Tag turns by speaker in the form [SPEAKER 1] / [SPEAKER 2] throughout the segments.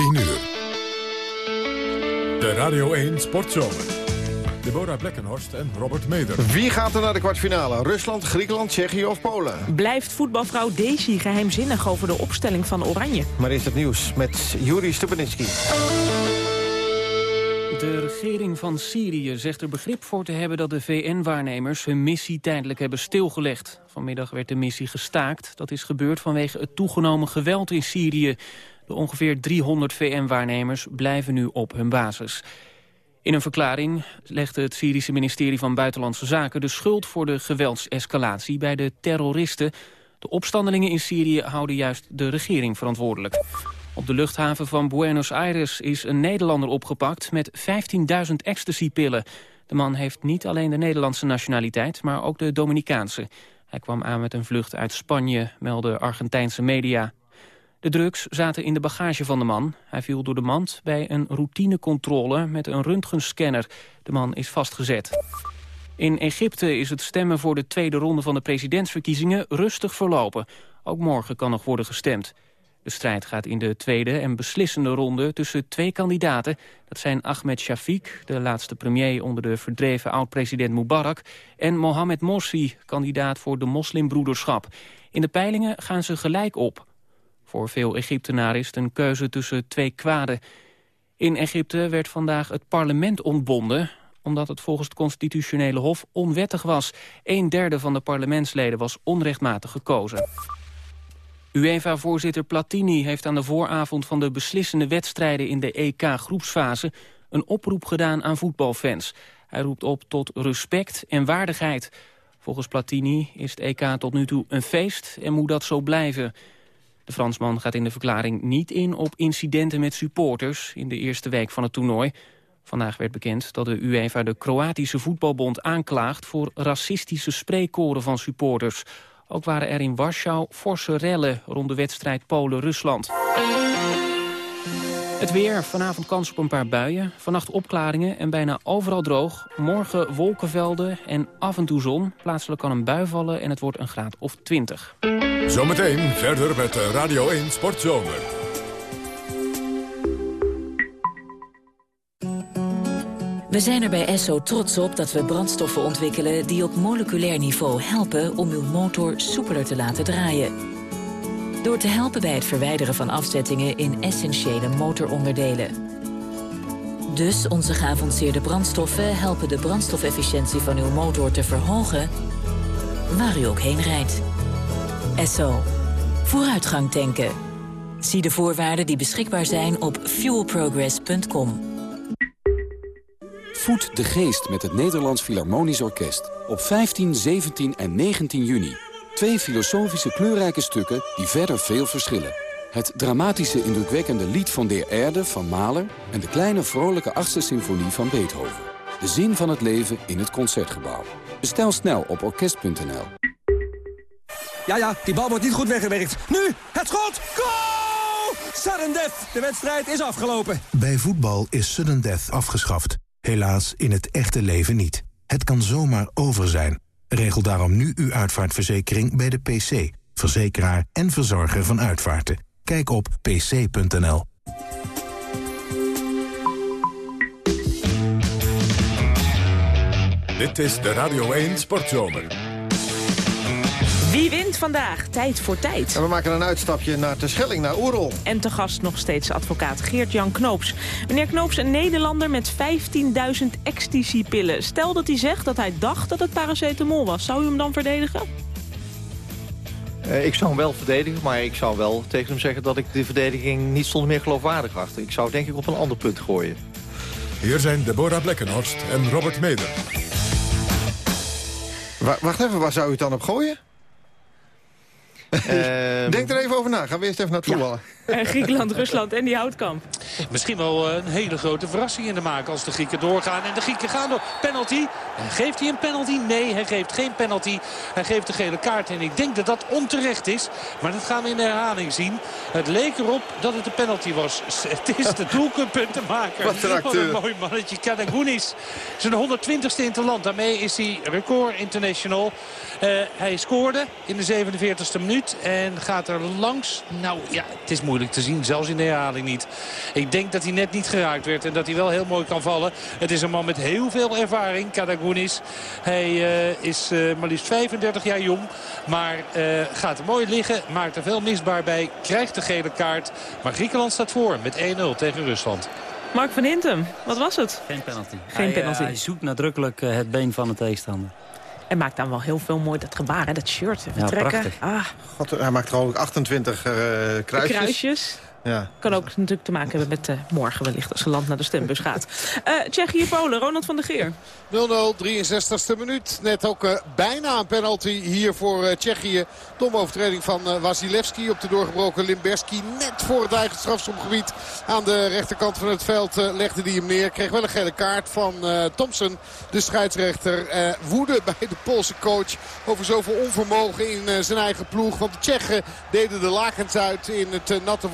[SPEAKER 1] 10 uur. De Radio 1 Sportzomer. Deborah Blekkenhorst en Robert Meder.
[SPEAKER 2] Wie gaat er naar de kwartfinale? Rusland, Griekenland, Tsjechië of Polen?
[SPEAKER 3] Blijft voetbalvrouw Daisy geheimzinnig over de opstelling van Oranje?
[SPEAKER 2] Maar is het nieuws met Juri Stubenitski.
[SPEAKER 4] De regering van Syrië zegt er begrip voor te hebben dat de VN-waarnemers hun missie tijdelijk hebben stilgelegd. Vanmiddag werd de missie gestaakt. Dat is gebeurd vanwege het toegenomen geweld in Syrië. De ongeveer 300 VN-waarnemers blijven nu op hun basis. In een verklaring legde het Syrische ministerie van Buitenlandse Zaken... de schuld voor de geweldsescalatie bij de terroristen. De opstandelingen in Syrië houden juist de regering verantwoordelijk. Op de luchthaven van Buenos Aires is een Nederlander opgepakt... met 15.000 ecstasypillen. De man heeft niet alleen de Nederlandse nationaliteit... maar ook de Dominicaanse. Hij kwam aan met een vlucht uit Spanje, melden Argentijnse media. De drugs zaten in de bagage van de man. Hij viel door de mand bij een routinecontrole met een röntgenscanner. De man is vastgezet. In Egypte is het stemmen voor de tweede ronde van de presidentsverkiezingen rustig verlopen. Ook morgen kan nog worden gestemd. De strijd gaat in de tweede en beslissende ronde tussen twee kandidaten. Dat zijn Ahmed Shafiq, de laatste premier onder de verdreven oud-president Mubarak... en Mohamed Morsi, kandidaat voor de moslimbroederschap. In de peilingen gaan ze gelijk op. Voor veel Egyptenaren is het een keuze tussen twee kwaden. In Egypte werd vandaag het parlement ontbonden omdat het volgens het constitutionele hof onwettig was. Een derde van de parlementsleden was onrechtmatig gekozen. UEFA-voorzitter Platini heeft aan de vooravond van de beslissende wedstrijden in de EK-groepsfase een oproep gedaan aan voetbalfans. Hij roept op tot respect en waardigheid. Volgens Platini is het EK tot nu toe een feest en moet dat zo blijven. De Fransman gaat in de verklaring niet in op incidenten met supporters in de eerste week van het toernooi. Vandaag werd bekend dat de UEFA de Kroatische voetbalbond aanklaagt voor racistische spreekkoren van supporters. Ook waren er in Warschau forse rellen rond de wedstrijd Polen-Rusland. Het weer, vanavond kans op een paar buien. Vannacht opklaringen en bijna overal droog. Morgen wolkenvelden en af en toe zon. Plaatselijk kan een bui vallen en het wordt een graad of 20.
[SPEAKER 1] Zometeen verder met Radio 1 Sportzomer.
[SPEAKER 5] We zijn er bij Esso trots op dat we brandstoffen ontwikkelen... die op moleculair niveau helpen om uw motor soepeler te laten draaien. Door te helpen bij het verwijderen van afzettingen in essentiële motoronderdelen. Dus onze geavanceerde brandstoffen helpen de brandstofefficiëntie van uw motor te verhogen... waar u ook heen rijdt. Esso. Vooruitgang tanken. Zie de voorwaarden die beschikbaar zijn op fuelprogress.com.
[SPEAKER 6] Voed de geest met het Nederlands Philharmonisch Orkest. Op 15, 17 en 19 juni. Twee filosofische kleurrijke stukken die verder veel verschillen. Het dramatische indrukwekkende lied van Der Erde van Mahler... en de kleine vrolijke achtste symfonie van Beethoven. De zin van het leven in het Concertgebouw. Bestel snel op orkest.nl.
[SPEAKER 7] Ja, ja, die bal wordt niet goed weggewerkt. Nu, het schot! Goal! Sudden death! De wedstrijd is afgelopen.
[SPEAKER 8] Bij voetbal is sudden death afgeschaft. Helaas in het echte leven niet. Het kan zomaar over zijn. Regel daarom nu uw uitvaartverzekering bij de PC. Verzekeraar en verzorger van uitvaarten. Kijk op pc.nl.
[SPEAKER 1] Dit is de Radio 1 Sportzomer.
[SPEAKER 3] Wie wint vandaag? Tijd voor tijd.
[SPEAKER 2] En we maken een uitstapje naar Terschelling, naar Oerol.
[SPEAKER 3] En te gast nog steeds advocaat Geert-Jan Knoops. Meneer Knoops, een Nederlander met 15.000 ecstasy-pillen. Stel dat hij zegt dat hij dacht dat het paracetamol was. Zou u hem dan verdedigen?
[SPEAKER 9] Uh, ik zou hem wel verdedigen, maar ik zou wel tegen hem zeggen... dat ik de verdediging niet zonder meer geloofwaardig achter. Ik zou denk ik op een ander punt gooien.
[SPEAKER 1] Hier zijn Deborah Blekkenhorst en Robert Meder.
[SPEAKER 2] wacht even, waar zou u het dan op gooien?
[SPEAKER 9] Ehm,
[SPEAKER 2] Denk er even over na. Gaan we eerst even naar het voetballen.
[SPEAKER 3] Ja. Griekenland, Rusland en die houtkamp.
[SPEAKER 10] Misschien wel eh, een hele grote verrassing in de maak als de Grieken doorgaan. En de Grieken gaan door. Penalty. Geeft hij een penalty? Nee, hij geeft geen penalty. Hij geeft de gele kaart. En ik denk dat dat onterecht is. Maar dat gaan we in de herhaling zien. Het leek erop dat het een penalty was. Het is de doelpuntenmaker.
[SPEAKER 2] Wat een.
[SPEAKER 10] Wat een mooi mannetje. Kanagounis. Zijn 120ste in het land. Daarmee is hij record international. Uh, hij scoorde in de 47e minuut. En gaat er langs. Nou ja, het is moeilijk moeilijk te zien. Zelfs in de herhaling niet. Ik denk dat hij net niet geraakt werd en dat hij wel heel mooi kan vallen. Het is een man met heel veel ervaring, Kadagounis. Hij uh, is uh, maar liefst 35 jaar jong. Maar uh, gaat er mooi liggen, maakt er veel misbaar bij. Krijgt de gele kaart. Maar Griekenland staat voor met 1-0 tegen Rusland.
[SPEAKER 3] Mark van Hintem, wat was het?
[SPEAKER 11] Geen penalty.
[SPEAKER 3] Geen
[SPEAKER 11] hij,
[SPEAKER 3] penalty.
[SPEAKER 11] hij zoekt nadrukkelijk het been van de tegenstander.
[SPEAKER 3] En maakt dan wel heel veel mooi dat gebaar, hè? dat shirt. Even
[SPEAKER 11] Ja,
[SPEAKER 3] trekken.
[SPEAKER 11] prachtig.
[SPEAKER 3] Ah,
[SPEAKER 2] God, hij maakt gewoon 28 uh,
[SPEAKER 3] de
[SPEAKER 2] kruisjes.
[SPEAKER 3] kruisjes.
[SPEAKER 2] Ja.
[SPEAKER 3] Kan ook natuurlijk te maken hebben met uh, morgen wellicht als het land naar de stembus gaat. Uh, Tsjechië-Polen, Ronald van der Geer.
[SPEAKER 12] 0-0, 63ste minuut. Net ook uh, bijna een penalty hier voor uh, Tsjechië. Domme overtreding van uh, Wasilewski op de doorgebroken Limberski. Net voor het eigen strafschopgebied aan de rechterkant van het veld uh, legde hij hem neer. Kreeg wel een gele kaart van uh, Thompson, de scheidsrechter. Uh, woede bij de Poolse coach over zoveel onvermogen in uh, zijn eigen ploeg. Want de Tsjechen deden de lakens uit in het uh, natte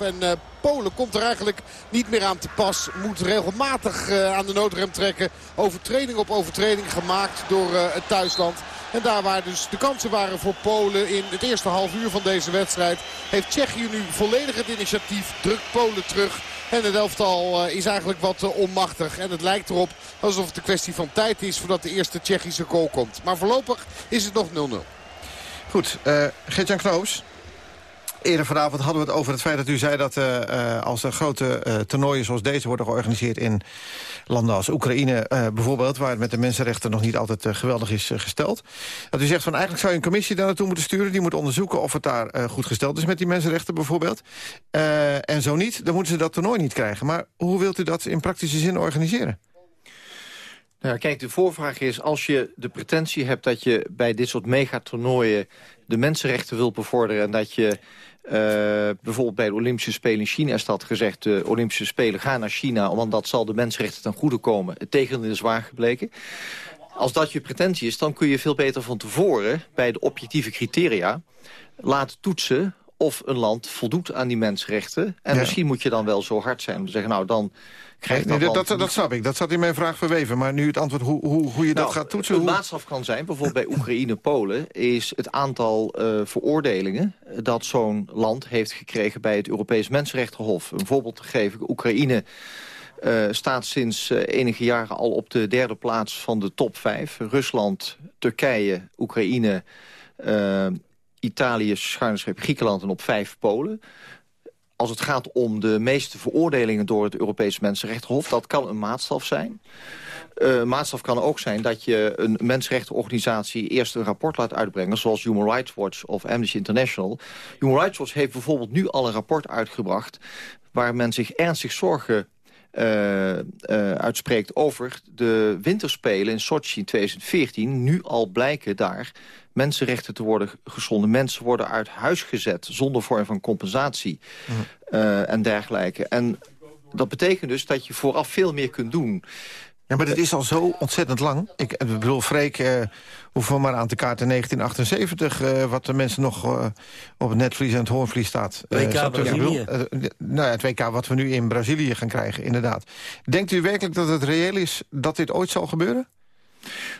[SPEAKER 12] En uh, Polen komt er eigenlijk niet meer aan te pas. Moet regelmatig uh, aan de noodrem trekken. Overtreding op overtreding gemaakt door uh, het thuisland. En daar waar dus de kansen waren voor Polen in het eerste half uur van deze wedstrijd... heeft Tsjechië nu volledig het initiatief, drukt Polen terug... En het elftal is eigenlijk wat onmachtig. En het lijkt erop alsof het een kwestie van tijd is voordat de eerste Tsjechische goal komt. Maar voorlopig is het nog 0-0.
[SPEAKER 2] Goed, uh, Geert-Jan Knoos. Eerder vanavond hadden we het over het feit dat u zei dat uh, uh, als er grote uh, toernooien zoals deze worden georganiseerd in landen als Oekraïne bijvoorbeeld, waar het met de mensenrechten nog niet altijd geweldig is gesteld. Dat u zegt van eigenlijk zou je een commissie daar naartoe moeten sturen, die moet onderzoeken of het daar goed gesteld is met die mensenrechten bijvoorbeeld. en zo niet, dan moeten ze dat toernooi niet krijgen. Maar hoe wilt u dat in praktische zin organiseren?
[SPEAKER 9] Nou, kijk, de voorvraag is, als je de pretentie hebt dat je bij dit soort megatoernooien de mensenrechten wil bevorderen en dat je uh, bijvoorbeeld bij de Olympische Spelen in China is dat gezegd... de Olympische Spelen gaan naar China, want dat zal de mensenrechten ten goede komen. Het tegendeel is waar gebleken. Als dat je pretentie is, dan kun je veel beter van tevoren... bij de objectieve criteria laten toetsen of een land voldoet aan die mensenrechten. En ja. misschien moet je dan wel zo hard zijn om te zeggen... nou, dan krijgt
[SPEAKER 2] nee,
[SPEAKER 9] dat,
[SPEAKER 2] dat, dat, dat snap ik. Dat zat in mijn vraag verweven. Maar nu het antwoord hoe, hoe, hoe je
[SPEAKER 9] nou,
[SPEAKER 2] dat gaat toetsen...
[SPEAKER 9] Een
[SPEAKER 2] hoe...
[SPEAKER 9] maatstaf kan zijn, bijvoorbeeld bij Oekraïne-Polen... is het aantal uh, veroordelingen dat zo'n land heeft gekregen... bij het Europees Mensenrechtenhof. Een voorbeeld te geven, Oekraïne... Uh, staat sinds uh, enige jaren al op de derde plaats van de top 5. Rusland, Turkije, Oekraïne, Italië, Griekenland en op vijf Polen. Als het gaat om de meeste veroordelingen door het Europees Mensenrechtenhof... dat kan een maatstaf zijn. Een maatstaf kan ook zijn dat je een mensenrechtenorganisatie... eerst een rapport laat uitbrengen, zoals Human Rights Watch of Amnesty International. Human Rights Watch heeft bijvoorbeeld nu al een rapport uitgebracht... waar men zich ernstig zorgen uh, uh, uitspreekt over de winterspelen in Sochi in 2014. Nu al blijken daar mensenrechten te worden geschonden. Mensen worden uit huis gezet zonder vorm van compensatie mm. uh, en dergelijke. En dat betekent dus dat je vooraf veel meer kunt doen.
[SPEAKER 2] Ja, maar dat is al zo ontzettend lang. Ik, ik bedoel, Freek, uh, hoeven we maar aan te kaarten 1978... Uh, wat de mensen nog uh, op het netvlies en het hoornvlies staat.
[SPEAKER 11] WK Brazilië.
[SPEAKER 2] nou ja, het WK wat we nu in Brazilië gaan krijgen, inderdaad. Denkt u werkelijk dat het reëel is dat dit ooit zal gebeuren?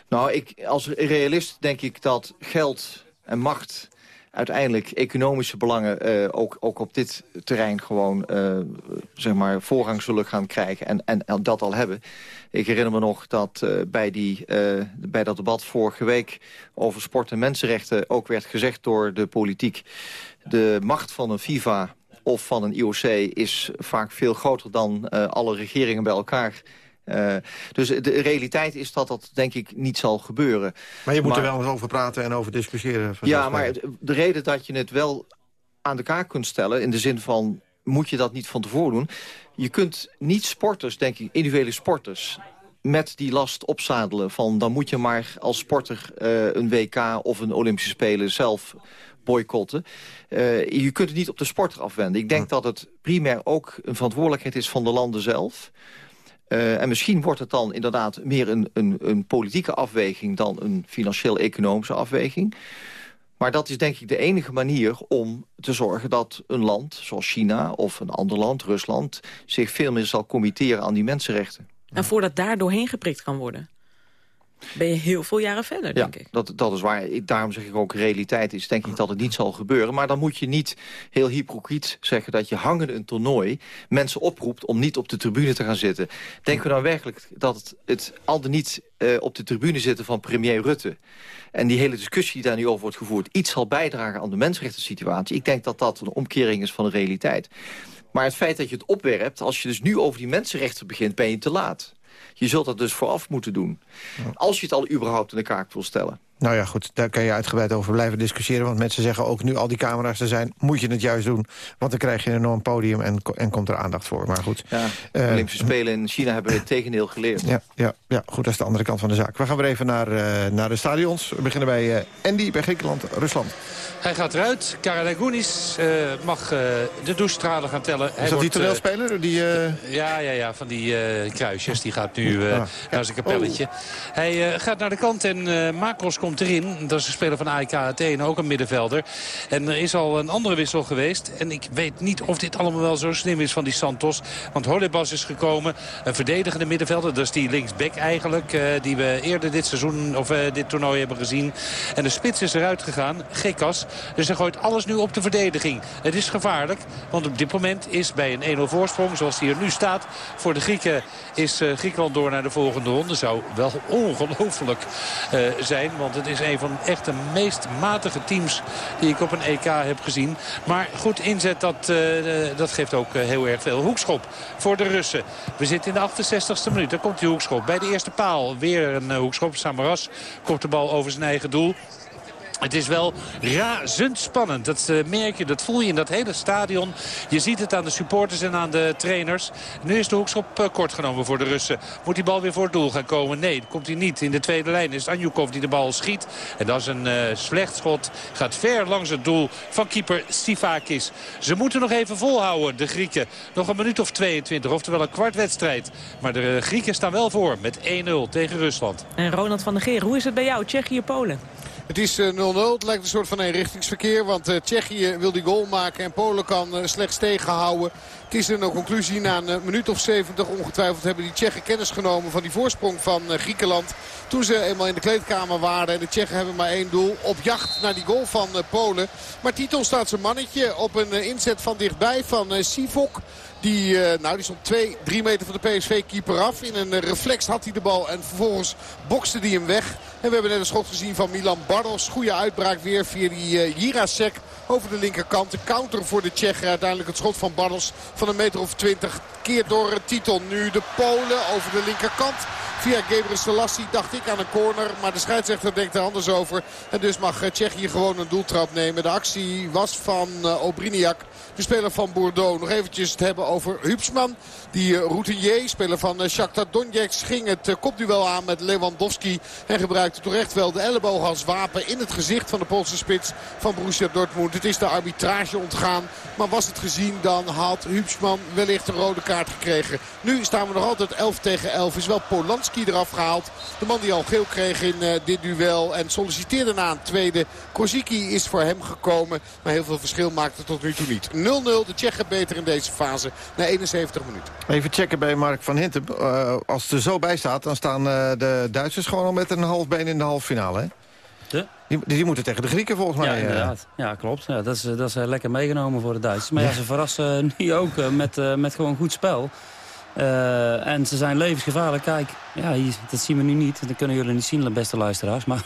[SPEAKER 9] Nou, ik, als realist denk ik dat geld en macht uiteindelijk economische belangen uh, ook, ook op dit terrein gewoon uh, zeg maar voorrang zullen gaan krijgen en, en, dat al hebben. Ik herinner me nog dat uh, bij, die, bij dat debat vorige week over sport en mensenrechten ook werd gezegd door de politiek. De macht van een FIFA of van een IOC is vaak veel groter dan alle regeringen bij elkaar. Uh, dus de realiteit is dat dat denk ik niet zal gebeuren.
[SPEAKER 2] Maar je moet maar, er wel eens over praten en over discussiëren.
[SPEAKER 9] Ja, maar de reden dat je het wel aan de kaak kunt stellen... in de zin van, moet je dat niet van tevoren doen... je kunt niet sporters, denk ik, individuele sporters met die last opzadelen van... dan moet je maar als sporter uh, een WK of een Olympische Spelen zelf boycotten. Uh, je kunt het niet op de sporter afwenden. Ik denk hm. dat het primair ook een verantwoordelijkheid is van de landen zelf... Uh, en misschien wordt het dan inderdaad meer een, een, een politieke afweging... dan een financieel-economische afweging. Maar dat is denk ik de enige manier om te zorgen dat een land zoals China... of een ander land, Rusland, zich veel meer zal committeren aan die mensenrechten.
[SPEAKER 3] En voordat daar doorheen geprikt kan worden? Ben je heel veel jaren verder, denk
[SPEAKER 9] ja,
[SPEAKER 3] ik.
[SPEAKER 9] Dat, dat is waar. Ik, daarom zeg ik ook, realiteit is denk ik dat het niet zal gebeuren. Maar dan moet je niet heel hypocriet zeggen dat je hangende een toernooi... mensen oproept om niet op de tribune te gaan zitten. Denken we nou werkelijk dat het, het al dan niet uh, op de tribune zitten van premier Rutte... en die hele discussie die daar nu over wordt gevoerd... iets zal bijdragen aan de mensenrechten situatie? Ik denk dat dat een omkering is van de realiteit. Maar het feit dat je het opwerpt, als je dus nu over die mensenrechten begint... ben je te laat. Je zult dat dus vooraf moeten doen. Als je het al überhaupt in de kaart wil stellen.
[SPEAKER 2] Nou ja, goed, daar kan je uitgebreid over blijven discussiëren. Want mensen zeggen ook, nu al die camera's er zijn... moet je het juist doen, want dan krijg je een enorm podium... en, en komt er aandacht voor. Maar goed.
[SPEAKER 9] Ja, de uh, Olympische Spelen in China hebben het tegendeel geleerd.
[SPEAKER 2] Ja, ja, ja, goed, dat is de andere kant van de zaak. We gaan weer even naar, uh, naar de stadions. We beginnen bij uh, Andy, bij Griekenland, Rusland.
[SPEAKER 10] Hij gaat eruit. Karalagounis mag de douchestralen gaan tellen.
[SPEAKER 2] Is
[SPEAKER 10] hij
[SPEAKER 2] dat die toneelspeler? Die,
[SPEAKER 10] ja, ja, ja, van die kruisjes. Die gaat nu ah, naar zijn kapelletje. Oh. Hij gaat naar de kant en Makros komt komt erin. Dat is een speler van AEK Athene, ook een middenvelder. En er is al een andere wissel geweest. En ik weet niet of dit allemaal wel zo slim is van die Santos. Want Holebas is gekomen. Een verdedigende middenvelder. Dat is die linksback eigenlijk. Uh, die we eerder dit seizoen of uh, dit toernooi hebben gezien. En de spits is eruit gegaan. Gekas. Dus hij gooit alles nu op de verdediging. Het is gevaarlijk. Want op dit moment is bij een 1-0 voorsprong zoals die er nu staat. Voor de Grieken is uh, Griekenland door naar de volgende ronde. Zou wel ongelooflijk zijn. Want het is een van echt de meest matige teams die ik op een EK heb gezien. Maar goed inzet, dat, uh, dat geeft ook uh, heel erg veel. Hoekschop voor de Russen. We zitten in de 68e minuut. Daar komt die hoekschop. Bij de eerste paal weer een hoekschop. Samaras komt de bal over zijn eigen doel. Het is wel razendspannend. Dat uh, merk je, dat voel je in dat hele stadion. Je ziet het aan de supporters en aan de trainers. Nu is de hoekschop uh, kort genomen voor de Russen. Moet die bal weer voor het doel gaan komen? Nee, komt hij niet. In de tweede lijn is Anjukov die de bal schiet. En dat is een uh, slecht schot. Gaat ver langs het doel van keeper Sifakis. Ze moeten nog even volhouden, de Grieken. Nog een minuut of 22, oftewel een kwart wedstrijd. Maar de Grieken staan wel voor met 1-0 tegen Rusland.
[SPEAKER 3] En Ronald van der Geer, hoe is het bij jou? Tsjechië-Polen?
[SPEAKER 12] Het is 0-0. Het lijkt een soort van eenrichtingsverkeer. Want uh, Tsjechië wil die goal maken en Polen kan uh, slechts tegenhouden. Het is een conclusie. Na een minuut of 70 ongetwijfeld hebben die Tsjechen kennis genomen van die voorsprong van Griekenland. Toen ze eenmaal in de kleedkamer waren. En de Tsjechen hebben maar één doel. Op jacht naar die goal van Polen. Maar Titon staat zijn mannetje op een inzet van dichtbij van Sivok. Die, uh, nou, die stond 2, 3 meter van de PSV-keeper af. In een reflex had hij de bal en vervolgens bokste hij hem weg. En we hebben net een schot gezien van Milan Bardos. Goede uitbraak weer via die uh, Jirasek over de linkerkant. De counter voor de Tsjechen. Uiteindelijk het schot van Bardos van een meter of 20. Keert door Titon. Nu de Polen over de linkerkant. Via Gebre Selassie dacht ik aan een corner. Maar de scheidsrechter denkt er anders over. En dus mag Tsjechië gewoon een doeltrap nemen. De actie was van uh, Obriniak. De speler van Bordeaux. Nog eventjes het hebben over Hupsman. Die uh, routinier, speler van uh, Shakhtar Donetsk, ging het uh, kopduel aan met Lewandowski. En gebruikte toch echt wel de elleboog als wapen in het gezicht van de Poolse spits van Borussia Dortmund. Het is de arbitrage ontgaan. Maar was het gezien, dan had Hupsman wellicht een rode kaart gekregen. Nu staan we nog altijd 11 tegen 11. Is wel Polanski eraf gehaald. De man die al geel kreeg in dit duel. En solliciteerde na een tweede. Koziki is voor hem gekomen. Maar heel veel verschil maakt het tot nu toe niet. 0-0. De Tsjechen beter in deze fase. Na 71 minuten.
[SPEAKER 2] Even checken bij Mark van Hintem. Uh, als het er zo bij staat, dan staan uh, de Duitsers gewoon al met een half been in de halve finale. Hè?
[SPEAKER 11] De?
[SPEAKER 2] Die, die, moeten tegen de Grieken volgens mij.
[SPEAKER 11] Ja, inderdaad. Ja, klopt. Ja, dat is, dat is lekker meegenomen voor de Duitsers. Maar ja, ze verrassen nu ook met, met gewoon goed spel. Uh, en ze zijn levensgevaarlijk. Kijk, ja, hier, dat zien we nu niet. Dat kunnen jullie niet zien, beste luisteraars. Maar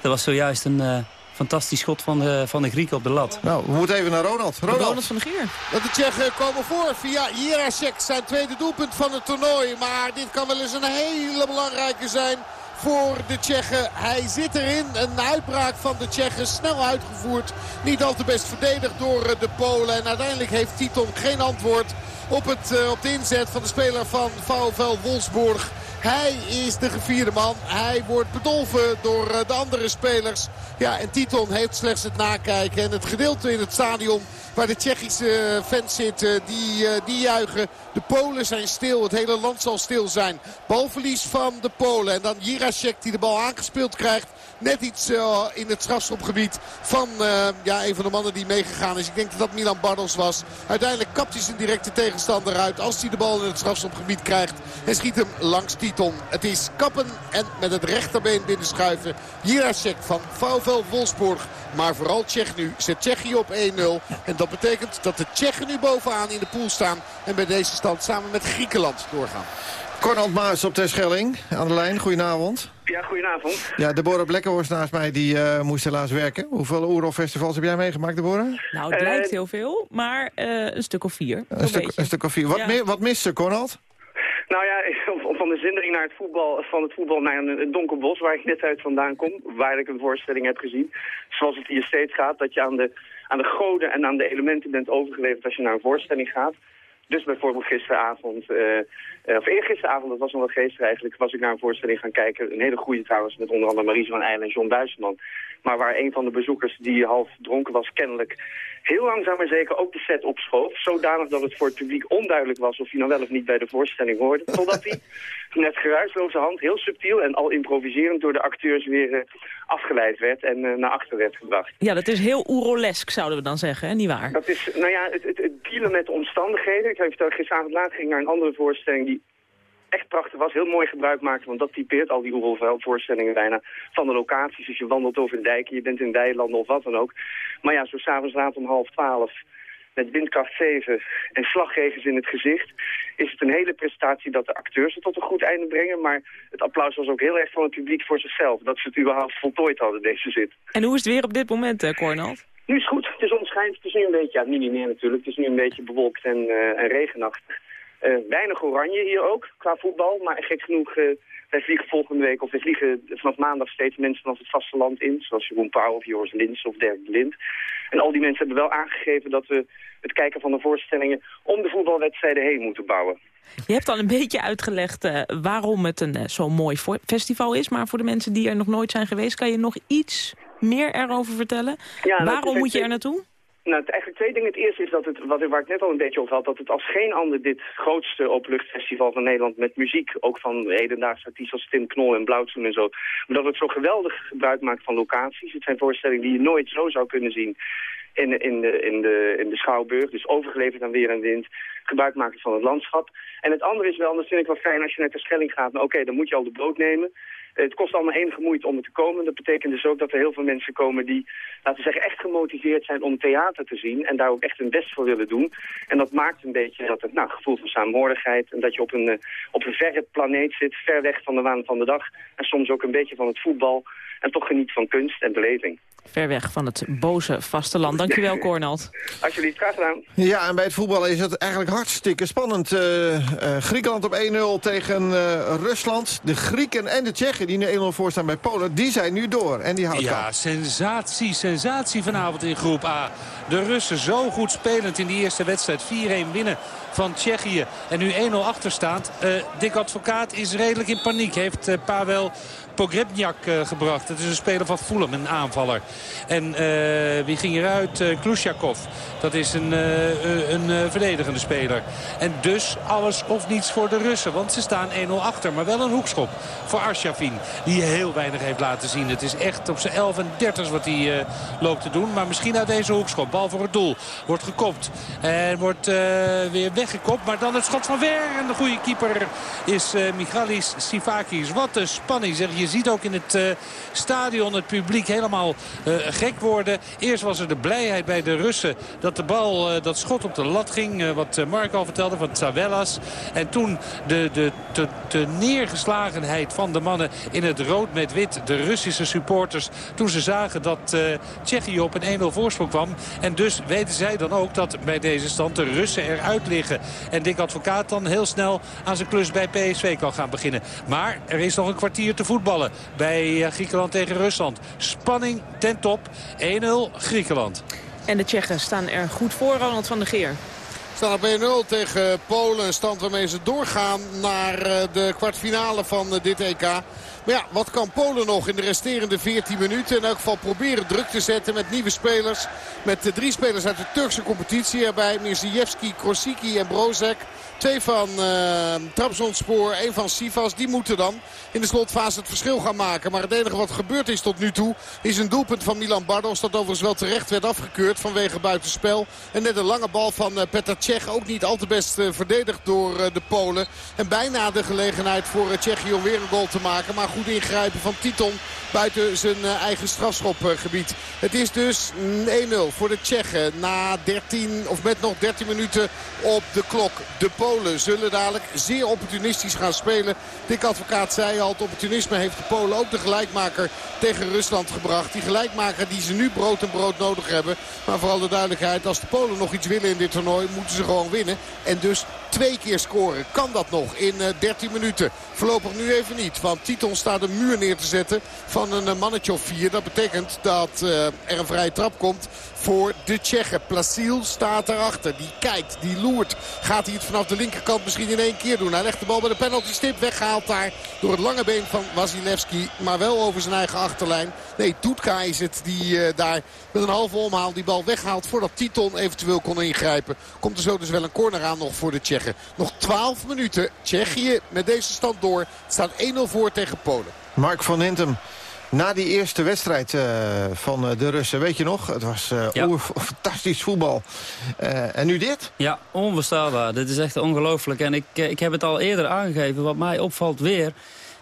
[SPEAKER 11] dat was zojuist een uh, fantastisch schot van de, van de Grieken op de lat.
[SPEAKER 2] Nou, we moeten even naar Ronald.
[SPEAKER 3] Ronald, Ronald van de Geer.
[SPEAKER 12] Dat de Tsjechen komen voor via Jirasek. Zijn tweede doelpunt van het toernooi. Maar dit kan wel eens een hele belangrijke zijn voor de Tsjechen. Hij zit erin. Een uitbraak van de Tsjechen. Snel uitgevoerd. Niet al te best verdedigd door de Polen. En uiteindelijk heeft Titon geen antwoord op, het, uh, op de inzet van de speler van VfL Wolfsburg. Hij is de gevierde man. Hij wordt bedolven door uh, de andere spelers. Ja, en Titon heeft slechts het nakijken. En het gedeelte in het stadion waar de Tsjechische fans zitten, die, die juichen. De Polen zijn stil. Het hele land zal stil zijn. Balverlies van de Polen. En dan Jirasek die de bal aangespeeld krijgt. Net iets uh, in het strafschopgebied van uh, ja, een van de mannen die meegegaan is. Ik denk dat dat Milan Bardos was. Uiteindelijk kapt hij zijn directe tegenstander uit als hij de bal in het strafschopgebied krijgt. En schiet hem langs Titon. Het is kappen en met het rechterbeen binnenschuiven. Jiracek van VfL Wolfsburg. Maar vooral Tsjech nu zet Tsjechië op 1-0. En dat betekent dat de Tsjechen nu bovenaan in de pool staan. En bij deze stand samen met Griekenland doorgaan.
[SPEAKER 2] Cornald Maas op Terschelling aan de lijn. Goedenavond.
[SPEAKER 13] Ja, goedenavond.
[SPEAKER 2] Ja, Deborah Blekkenhorst naast mij, die uh, moest helaas werken. Hoeveel Oerol-festivals heb jij meegemaakt, Deborah?
[SPEAKER 3] Nou, het uh, lijkt heel veel, maar uh, een stuk of vier.
[SPEAKER 2] Een, stuk, een stuk, of vier. Wat, ja. meer, wat mist ze, Cornald?
[SPEAKER 13] Nou ja, van de zindering naar het voetbal, van het voetbal naar een donker bos, waar ik net uit vandaan kom, waar ik een voorstelling heb gezien. Zoals het hier steeds gaat, dat je aan de, aan de goden en aan de elementen bent overgeleverd als je naar een voorstelling gaat. Dus bijvoorbeeld gisteravond, uh, of eergisteravond, dat was nog wel gisteren eigenlijk, was ik naar een voorstelling gaan kijken. Een hele goede trouwens, met onder andere Maries van Eijlen en John Buisman. Maar waar een van de bezoekers die half dronken was, kennelijk heel langzaam maar zeker ook de set opschoof. Zodanig dat het voor het publiek onduidelijk was of hij nou wel of niet bij de voorstelling hoorde. Totdat hij met geruisloze hand, heel subtiel en al improviserend door de acteurs weer uh, afgeleid werd en uh, naar achter werd gebracht.
[SPEAKER 3] Ja, dat is heel oerolesk zouden we dan zeggen, hè? niet waar?
[SPEAKER 13] Dat is, nou ja, het, het, het dealen met de omstandigheden. Ik heb verteld, gisteravond laat ging naar een andere voorstelling die echt prachtig was. Heel mooi gebruik maakte, want dat typeert al die Oerolveld-voorstellingen bijna. Van de locaties, als je wandelt over een dijk, je bent in weilanden of wat dan ook. Maar ja, zo s'avonds laat om half twaalf, met windkracht 7 en slagregens in het gezicht... is het een hele prestatie dat de acteurs het tot een goed einde brengen. Maar het applaus was ook heel erg van het publiek voor zichzelf. Dat ze het überhaupt voltooid hadden, deze zit.
[SPEAKER 3] En hoe is het weer op dit moment, eh, Cornald?
[SPEAKER 13] Nu is het goed. De zon schijnt. Het is nu een beetje, ja, niet meer natuurlijk. Het is nu een beetje bewolkt en, uh, en regenachtig. Uh, weinig oranje hier ook, qua voetbal. Maar gek genoeg, uh, wij vliegen volgende week, of wij vliegen vanaf maandag steeds mensen vanaf het vasteland in. Zoals Jeroen Pauw of Joris Lins of Dirk de Lind. En al die mensen hebben wel aangegeven dat we het kijken van de voorstellingen om de voetbalwedstrijden heen moeten bouwen.
[SPEAKER 3] Je hebt al een beetje uitgelegd uh, waarom het een uh, zo'n mooi festival is. Maar voor de mensen die er nog nooit zijn geweest, kan je nog iets meer erover vertellen? Ja, waarom moet je er naartoe?
[SPEAKER 13] Nou, het, eigenlijk twee dingen. Het eerste is dat het, wat, waar ik net al een beetje over had, dat het als geen ander dit grootste openluchtfestival van Nederland met muziek, ook van hedendaagse artiesten als Tim Knol en Blauwzoen en zo, dat het zo geweldig gebruik maakt van locaties. Het zijn voorstellingen die je nooit zo zou kunnen zien in, in, de, in, de, in de Schouwburg. Dus overgeleverd aan weer en wind, gebruik maken van het landschap. En het andere is wel, en dat vind ik wel fijn als je naar de Schelling gaat, nou oké, dan moet je al de boot nemen. Het kost allemaal enige moeite om er te komen. Dat betekent dus ook dat er heel veel mensen komen die, laten we zeggen, echt gemotiveerd zijn om theater te zien. En daar ook echt hun best voor willen doen. En dat maakt een beetje dat het nou, gevoel van saamhorigheid. En dat je op een, uh, op een verre planeet zit, ver weg van de waan van de dag. En soms ook een beetje van het voetbal. En toch geniet van kunst en beleving.
[SPEAKER 3] Ver weg van het boze vasteland. Dankjewel, Cornald.
[SPEAKER 13] Alsjeblieft, graag gedaan.
[SPEAKER 2] Ja, en bij het voetballen is het eigenlijk hartstikke spannend. Uh, uh, Griekenland op 1-0 tegen uh, Rusland. De Grieken en de Tsjechen die nu 1-0 voor staan bij Polen, die zijn nu door. En die houden
[SPEAKER 10] Ja, sensatie, sensatie vanavond in groep A. De Russen zo goed spelend in die eerste wedstrijd. 4-1 winnen van Tsjechië. En nu 1-0 achterstaand. Dick Advocaat is redelijk in paniek. Heeft Pavel Pogrebniak uh, gebracht. Het is een speler van Fulham, een aanvaller. En uh, wie ging eruit? Uh, Klusjakov. Dat is een, een verdedigende speler. En dus alles of niets voor de Russen. Want ze staan 1-0 achter. Maar wel een hoekschop voor Arshavin. Die heel weinig heeft laten zien. Het is echt op zijn 11 en 30 wat hij loopt te doen. Maar misschien uit deze hoekschop. Bal voor het doel. Wordt gekopt. En wordt weer weggekopt. Maar dan het schot van Ver. En de goede keeper is Michalis Sivakis. Wat een spanning zeg je je ziet ook in het uh, stadion het publiek helemaal uh, gek worden. Eerst was er de blijheid bij de Russen dat de bal, uh, dat schot op de lat ging. wat Mark al vertelde van Tsavellas. En toen de, de, de, neergeslagenheid van de mannen in het rood met wit. De Russische supporters. Toen ze zagen dat Tsjechië op een 1-0 voorsprong kwam. En dus weten zij dan ook dat bij deze stand de Russen eruit liggen. En Dick Advocaat dan heel snel aan zijn klus bij PSV kan gaan beginnen. Maar er is nog een kwartier te bij Griekenland tegen Rusland. Spanning ten top. 1-0 Griekenland.
[SPEAKER 3] En de Tsjechen staan er goed voor, Ronald van der Geer.
[SPEAKER 12] Staan op 1-0 tegen Polen. Een stand waarmee ze doorgaan naar de kwartfinale van dit EK. Maar ja, wat kan Polen nog in de resterende 14 minuten? In elk geval proberen druk te zetten met nieuwe spelers. Met de drie spelers uit de Turkse competitie erbij. Mirzievski, Krosiki en Brozek. Twee van uh, Trabzonspor, één van Sivas. Die moeten dan in de slotfase het verschil gaan maken. Maar het enige wat gebeurd is tot nu toe is een doelpunt van Milan Bardos. Dat overigens wel terecht werd afgekeurd vanwege buitenspel. En net een lange bal van uh, Petr. Ook niet al te best uh, verdedigd door de Polen. En bijna de gelegenheid voor Tsjechië om weer een goal te maken. Maar goed ingrijpen van Titon buiten zijn eigen strafschopgebied. Het is dus 1-0 voor de Tsjechen na 13 of met nog 13 minuten op de klok. De Polen zullen dadelijk zeer opportunistisch gaan spelen. Dick Advocaat zei al, het opportunisme heeft de Polen ook de gelijkmaker tegen Rusland gebracht. Die gelijkmaker die ze nu brood en brood nodig hebben. Maar vooral de duidelijkheid, als de Polen nog iets willen in dit toernooi, moeten ze gewoon winnen. En dus twee keer scoren. Kan dat nog in 13 minuten? Voorlopig nu even niet. Want Titon staat een muur neer te zetten van een mannetje of vier. Dat betekent dat er een vrije trap komt voor de Tsjechen. Placiel staat erachter. Die kijkt, die loert. Gaat hij het vanaf de linkerkant misschien in één keer doen. Hij legt de bal bij de penalty stip. Weggehaald daar door het lange been van Wasilewski. Maar wel over zijn eigen achterlijn. Nee, Toetka is het die uh, daar met een halve omhaal die bal weghaalt. Voordat Titon eventueel kon ingrijpen. Komt er zo dus wel een corner aan nog voor de Tsjechen. Nog 12 minuten. Tsjechië met deze stand door. Het staat 1-0 voor tegen Polen.
[SPEAKER 2] Mark van Hintem. Na die eerste wedstrijd uh, van uh, de Russen, weet je nog? Het was uh, ja. fantastisch voetbal. en nu dit?
[SPEAKER 11] Ja, onverstaanbaar. Dit is echt ongelooflijk. En ik, ik heb het al eerder aangegeven. Wat mij opvalt weer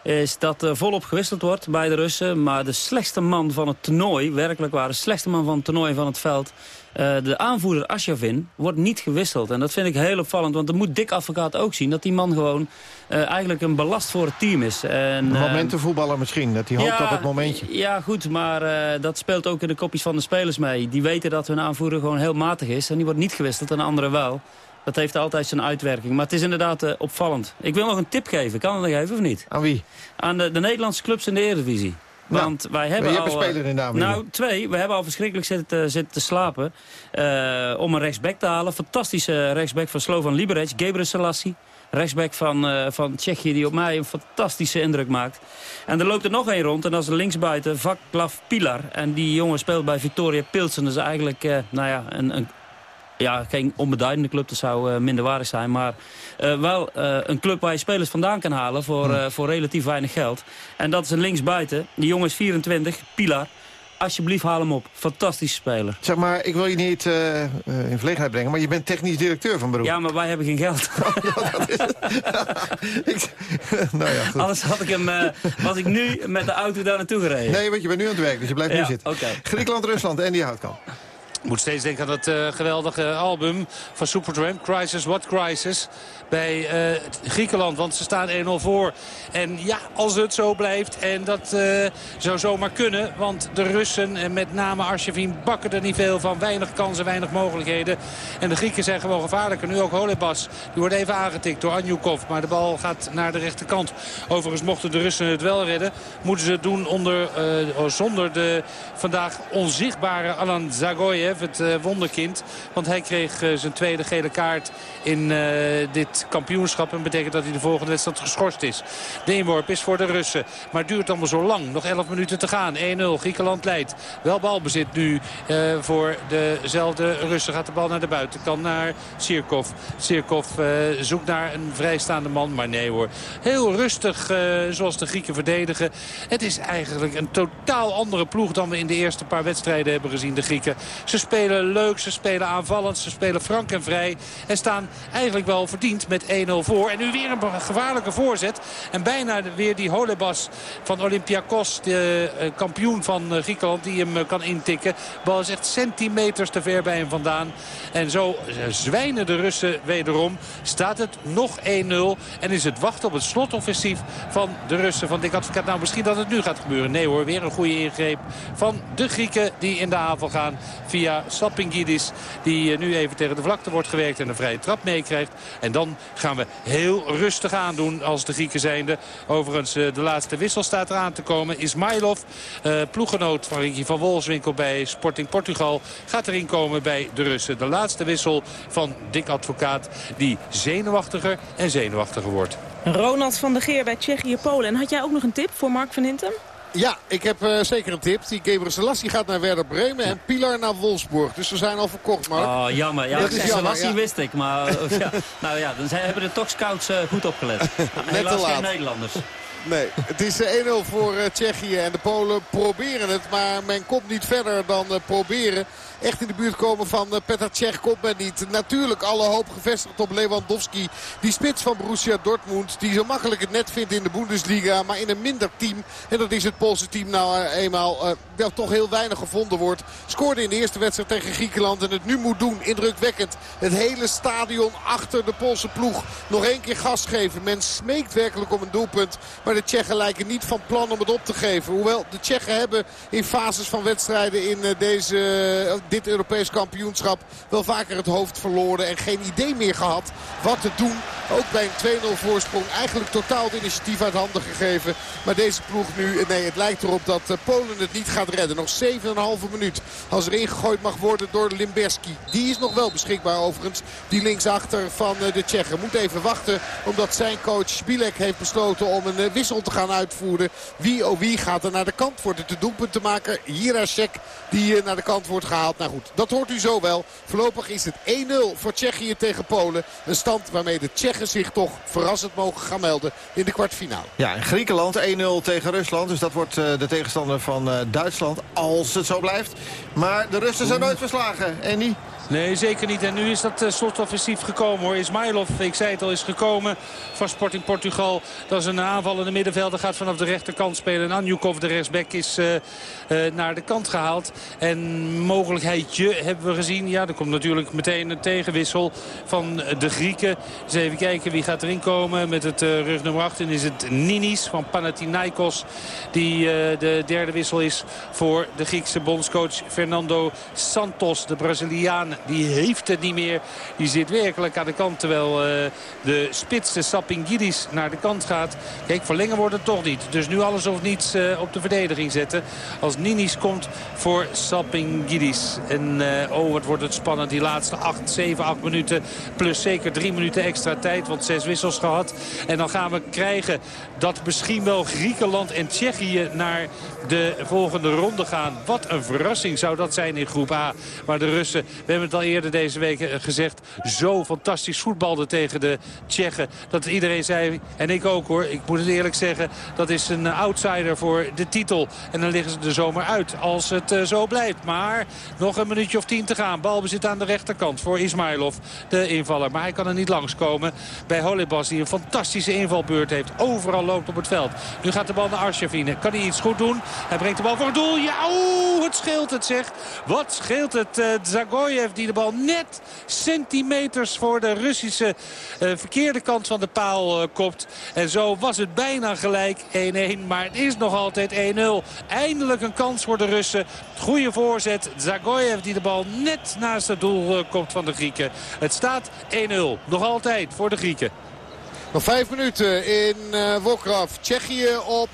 [SPEAKER 11] is dat er volop gewisseld wordt bij de Russen. Maar de slechtste man van het toernooi, werkelijk waar, de slechtste man van het toernooi van het veld... Uh, de aanvoerder Asjavin wordt niet gewisseld. En dat vind ik heel opvallend, want er moet dik advocaat ook zien... dat die man gewoon uh, eigenlijk een belast voor het team is. En,
[SPEAKER 2] een momentenvoetballer misschien, dat hij hoopt
[SPEAKER 11] ja,
[SPEAKER 2] op het momentje.
[SPEAKER 11] Ja, goed, maar uh, dat speelt ook in de kopjes van de spelers mee. Die weten dat hun aanvoerder gewoon heel matig is... en die wordt niet gewisseld en de anderen wel. Dat heeft altijd zijn uitwerking. Maar het is inderdaad uh, opvallend. Ik wil nog een tip geven. Kan dat nog even of niet?
[SPEAKER 2] Aan wie?
[SPEAKER 11] Aan de, de Nederlandse clubs in de Eredivisie. Want
[SPEAKER 2] nou,
[SPEAKER 11] wij hebben
[SPEAKER 2] je
[SPEAKER 11] al...
[SPEAKER 2] hebt een speler in naam.
[SPEAKER 11] Nou, twee. We hebben al verschrikkelijk zitten, zitten te slapen. Uh, om een rechtsback te halen. Fantastische rechtsback van Slovan Liberec. Gebre Selassie. Rechtsback van, uh, van Tsjechië die op mij een fantastische indruk maakt. En er loopt er nog één rond. En dat is de linksbuiten Vaclav Pilar. En die jongen speelt bij Victoria Pilsen. Dat is eigenlijk uh, nou ja, een, een ja, geen onbeduidende club, dat zou uh, minder waardig zijn. Maar uh, wel uh, een club waar je spelers vandaan kan halen voor, uh, voor relatief weinig geld. En dat is een linksbuiten. Die jongen is 24, Pilar. Alsjeblieft, haal hem op. Fantastische speler.
[SPEAKER 2] Zeg maar, ik wil je niet in verlegenheid brengen, maar je bent technisch directeur van beroep.
[SPEAKER 11] Ja, maar wij hebben geen geld.
[SPEAKER 2] ik, nou ja, goed.
[SPEAKER 11] Anders had ik hem, was ik nu met de auto daar naartoe gereden.
[SPEAKER 2] Nee, want je bent nu aan het werk, dus je blijft
[SPEAKER 11] ja,
[SPEAKER 2] nu zitten.
[SPEAKER 11] Okay.
[SPEAKER 2] Griekenland, Rusland, Andy Houtkamp.
[SPEAKER 10] Moet steeds denken aan dat uh, geweldige album van Supertramp. Crisis, What Crisis. Bij uh, Griekenland, want ze staan 1-0 voor. En ja, als het zo blijft, en dat uh, zou zomaar kunnen. Want de Russen, en met name Arsjevin, bakken er niet veel van. Weinig kansen, weinig mogelijkheden. En de Grieken zijn gewoon gevaarlijker. Nu ook Holebas. Die wordt even aangetikt door Anjukov. Maar de bal gaat naar de rechterkant. Overigens mochten de Russen het wel redden. Moeten ze het doen onder, uh, zonder de vandaag onzichtbare Alan Zagoyev. Het uh, wonderkind. Want hij kreeg uh, zijn tweede gele kaart in uh, dit kampioenschap. En betekent dat hij de volgende wedstrijd geschorst is. De inworp is voor de Russen. Maar duurt allemaal zo lang. Nog 11 minuten te gaan. 1-0. Griekenland leidt. Wel balbezit nu voor dezelfde Russen. Gaat de bal naar de buitenkant naar Sirkov. Sirkov zoekt naar een vrijstaande man. Maar nee hoor. Heel rustig zoals de Grieken verdedigen. Het is eigenlijk een totaal andere ploeg dan we in de eerste paar wedstrijden hebben gezien. De Grieken. Ze spelen leuk, ze spelen aanvallend, ze spelen frank en vrij. En staan eigenlijk wel verdiend met 1-0 voor. En nu weer een gevaarlijke voorzet. En bijna weer die Holebas van Olympiakos, de uh, kampioen van uh, Griekenland, die hem uh, kan intikken. Bal is echt centimeters te ver bij hem vandaan. En zo zwijnen de Russen wederom. Staat het nog 1-0 en is het wachten op het slotoffensief van de Russen. Van Dick Advocaat, nou misschien dat het nu gaat gebeuren. Nee hoor, weer een goede ingreep van de Grieken die in de aanval gaan via via. Die nu even tegen de vlakte wordt gewerkt en een vrije trap meekrijgt. En dan gaan we heel rustig aandoen als de Grieken zijnde. Overigens de laatste wissel staat eraan te komen. Ismailov, ploegenoot van Ricky van Wolfswinkel bij Sporting Portugal... gaat erin komen bij de Russen. De laatste wissel van Dick Advocaat die zenuwachtiger en zenuwachtiger wordt.
[SPEAKER 3] Ronald van der Geer bij Tsjechië-Polen. En had jij ook nog een tip voor Mark van Hintem?
[SPEAKER 12] Ja, ik heb uh, zeker een tip. Die Gabriel Selassie gaat naar Werder Bremen en Pilar naar Wolfsburg. Dus we zijn al verkocht, Mark.
[SPEAKER 11] Oh, jammer. Ja, Selassie ja. wist ik. Maar uh, ja, nou ja, dan hebben de toch scouts uh, goed opgelet. Helaas geen Nederlanders.
[SPEAKER 12] Nee, het is 1-0 voor Tsjechië. En de Polen proberen het, maar men komt niet verder dan proberen echt in de buurt komen van uh, Petr Cech komt men niet. Natuurlijk alle hoop gevestigd op Lewandowski. Die spits van Borussia Dortmund. Die zo makkelijk het net vindt in de Bundesliga. Maar in een minder team. En dat is het Poolse team nou uh, eenmaal. Uh, toch heel weinig gevonden wordt. Scoorde in de eerste wedstrijd tegen Griekenland. En het nu moet doen. Indrukwekkend. Het hele stadion achter de Poolse ploeg. Nog één keer gas geven. Men smeekt werkelijk om een doelpunt. Maar de Tsjechen lijken niet van plan om het op te geven. Hoewel de Tsjechen hebben in fases van wedstrijden in deze dit Europees kampioenschap wel vaker het hoofd verloren. En geen idee meer gehad wat te doen. Ook bij een 2-0 voorsprong eigenlijk totaal het initiatief uit handen gegeven. Maar deze ploeg nu, nee het lijkt erop dat eh, Polen het niet gaat redden. Nog 7,5 minuut als er ingegooid mag worden door Limberski. Die is nog wel beschikbaar overigens. Die linksachter van eh, de Tsjechen moet even wachten. Omdat zijn coach Spilek heeft besloten om een eh, wissel te gaan uitvoeren. Wie oh wie gaat er naar de kant voor de doelpunt te maken. Jirasek die naar de kant wordt gehaald. Nou goed, dat hoort u zo wel. Voorlopig is het 1-0 voor Tsjechië tegen Polen. Een stand waarmee de Tsjechen zich toch verrassend mogen gaan melden in de kwartfinale.
[SPEAKER 2] Ja, Griekenland 1-0 tegen Rusland. Dus dat wordt uh, de tegenstander van uh, Duitsland, als het zo blijft. Maar de Russen zijn nooit verslagen, Andy.
[SPEAKER 10] Nee, zeker niet. En nu is dat uh, slotoffensief gekomen hoor. Ismailov, ik zei het al, is gekomen van Sporting Portugal. Dat is een aanvallende middenvelder. Gaat vanaf de rechterkant spelen. En Anjukov, de rechtsback, is uh, uh, naar de kant gehaald. En mogelijkheidje hebben we gezien. Ja, er komt natuurlijk meteen een tegenwissel van de Grieken. Dus even kijken wie gaat erin komen. Met het rug nummer 8 is het Ninis van Panathinaikos. Die de derde wissel is voor de Griekse bondscoach Fernando Santos, de Braziliaan die heeft het niet meer. Die zit werkelijk aan de kant. Terwijl uh, de spitste Sapingidis naar de kant gaat. Kijk, verlengen wordt het toch niet. Dus nu alles of niets uh, op de verdediging zetten. Als Ninis komt voor Sapingidis. En uh, oh, wat wordt het spannend. Die laatste 8, 7, 8 minuten. Plus zeker 3 minuten extra tijd. Want zes wissels gehad. En dan gaan we krijgen dat misschien wel Griekenland en Tsjechië naar de volgende ronde gaan. Wat een verrassing zou dat zijn in groep A. Maar de Russen, we hebben het al eerder deze week eh, gezegd... zo fantastisch voetbalden tegen de Tsjechen. Dat iedereen zei, en ik ook hoor, ik moet het eerlijk zeggen... dat is een outsider voor de titel. En dan liggen ze er zomaar uit als het uh, zo blijft. Maar nog een minuutje of tien te gaan. Balbezit aan de rechterkant voor Ismailov, de invaller. Maar hij kan er niet langskomen bij Holibas... die een fantastische invalbeurt heeft. Overal loopt op het veld. Nu gaat de bal naar Arshavine. Kan hij iets goed doen? Hij brengt de bal voor het doel. Ja, oeh, het scheelt het zeg. Wat scheelt het? Uh, Zagoyev die de bal net centimeters voor de Russische uh, verkeerde kant van de paal uh, kopt. En zo was het bijna gelijk 1-1. Maar het is nog altijd 1-0. Eindelijk een kans voor de Russen. Goede voorzet. Zagoyev die de bal net naast het doel uh, komt van de Grieken. Het staat 1-0. Nog altijd voor de Grieken.
[SPEAKER 12] Nog vijf minuten in uh, Wokrav. Tsjechië op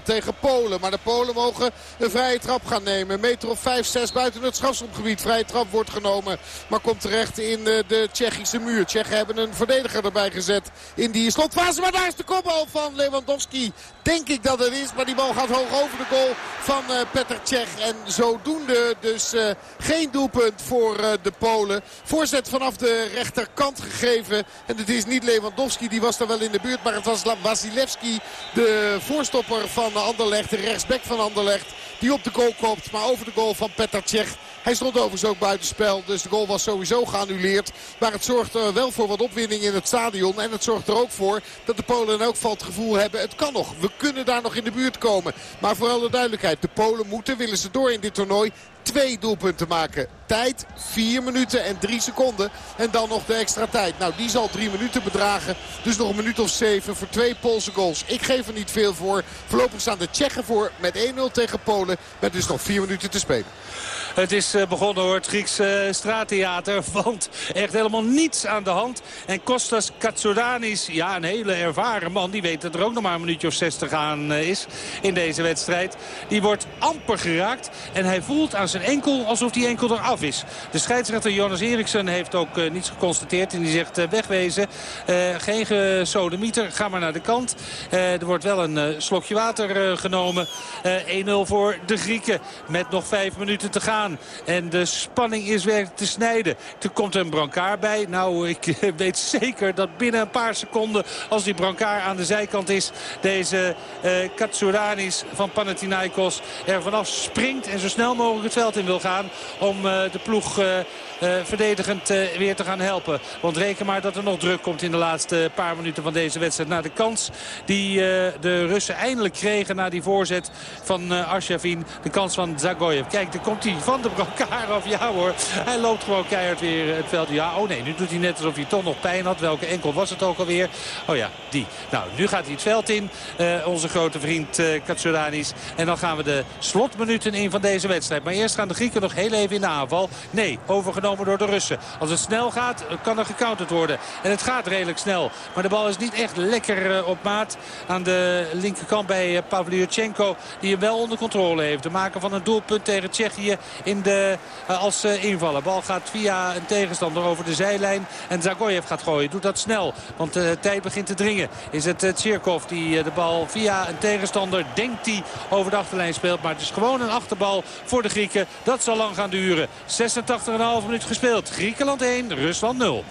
[SPEAKER 12] 1-0 tegen Polen. Maar de Polen mogen een vrije trap gaan nemen. Meter of 5, 6 buiten het strafschopgebied. Vrije trap wordt genomen. Maar komt terecht in uh, de Tsjechische muur. Tsjechen hebben een verdediger erbij gezet in die slotfase. Maar daar is de kopbal van Lewandowski. Denk ik dat het is. Maar die bal gaat hoog over de goal van uh, Petr Tsjech. En zodoende dus geen doelpunt voor de Polen. Voorzet vanaf de rechterkant gegeven. En het is niet Lewandowski. Die was wel in de buurt. Maar het was Wasilewski, de voorstopper van Anderlecht. De rechtsback van Anderlecht. Die op de goal komt. Maar over de goal van Petr Cech. Hij stond overigens ook buitenspel. Dus de goal was sowieso geannuleerd. Maar het zorgt er wel voor wat opwinding in het stadion. En het zorgt er ook voor dat de Polen in elk geval het gevoel hebben. Het kan nog. We kunnen daar nog in de buurt komen. Maar vooral de duidelijkheid. De Polen moeten, willen ze door in dit toernooi twee doelpunten maken. Tijd 4 minuten en 3 seconden. En dan nog de extra tijd. Nou, die zal 3 minuten bedragen. Dus nog een minuut of 7 voor twee Poolse goals. Ik geef er niet veel voor. Voorlopig staan de Tsjechen voor met 1-0 tegen Polen. Met dus nog 4 minuten te spelen.
[SPEAKER 10] Het is eh, begonnen hoor, het Griekse straattheater. Want echt helemaal niets aan de hand. En Kostas Katsouranis, ja een hele ervaren man. Die weet dat er ook nog maar een minuutje of 60 aan eh, is in deze wedstrijd. Die wordt amper geraakt. En hij voelt aan zijn enkel alsof die enkel eraf is. De scheidsrechter Jonas Eriksen heeft ook uh, niets geconstateerd. En die zegt wegwezen. geen gesodemieter, ga maar naar de kant. er wordt wel een slokje water genomen. 1-0 voor de Grieken. Met nog vijf minuten te gaan. En de spanning is werkelijk te snijden. Er komt een brancard bij. Nou, ik weet zeker dat binnen een paar seconden... als die brancard aan de zijkant is... deze uh, Katsouranis van Panathinaikos er vanaf springt... en zo snel mogelijk het veld in wil gaan... om uh, de ploeg... Uh, verdedigend uh, weer te gaan helpen. Want reken maar dat er nog druk komt in de laatste paar minuten van deze wedstrijd. Na de kans die uh, de Russen eindelijk kregen na die voorzet van uh, Arshavin. De kans van Zagoyev. Kijk, daar komt hij van de brancard af. Ja hoor, hij loopt gewoon keihard weer het veld. Ja, oh nee, nu doet hij net alsof hij toch nog pijn had. Welke enkel was het ook alweer? Oh ja, die. Nou, nu gaat hij het veld in. onze grote vriend uh, Katsouranis. En dan gaan we de slotminuten in van deze wedstrijd. Maar eerst gaan de Grieken nog heel even in de aanval. Nee, overgenomen door de Russen. Als het snel gaat, kan er gecounterd worden. En het gaat redelijk snel. Maar de bal is niet echt lekker eh, op maat aan de linkerkant bij eh, Pavlyuchenko. Die hem wel onder controle heeft. De maken van een doelpunt tegen Tsjechië in de, als invallen. Bal gaat via een tegenstander over de zijlijn. En Zagoyev gaat gooien. Doet dat snel. Want de tijd begint te dringen. Is het Tjerkov die de bal via een tegenstander denkt hij over de achterlijn speelt. Maar het is gewoon een achterbal voor de Grieken. Dat zal lang gaan duren. 86,5 gespeeld. Griekenland 1, Rusland 0.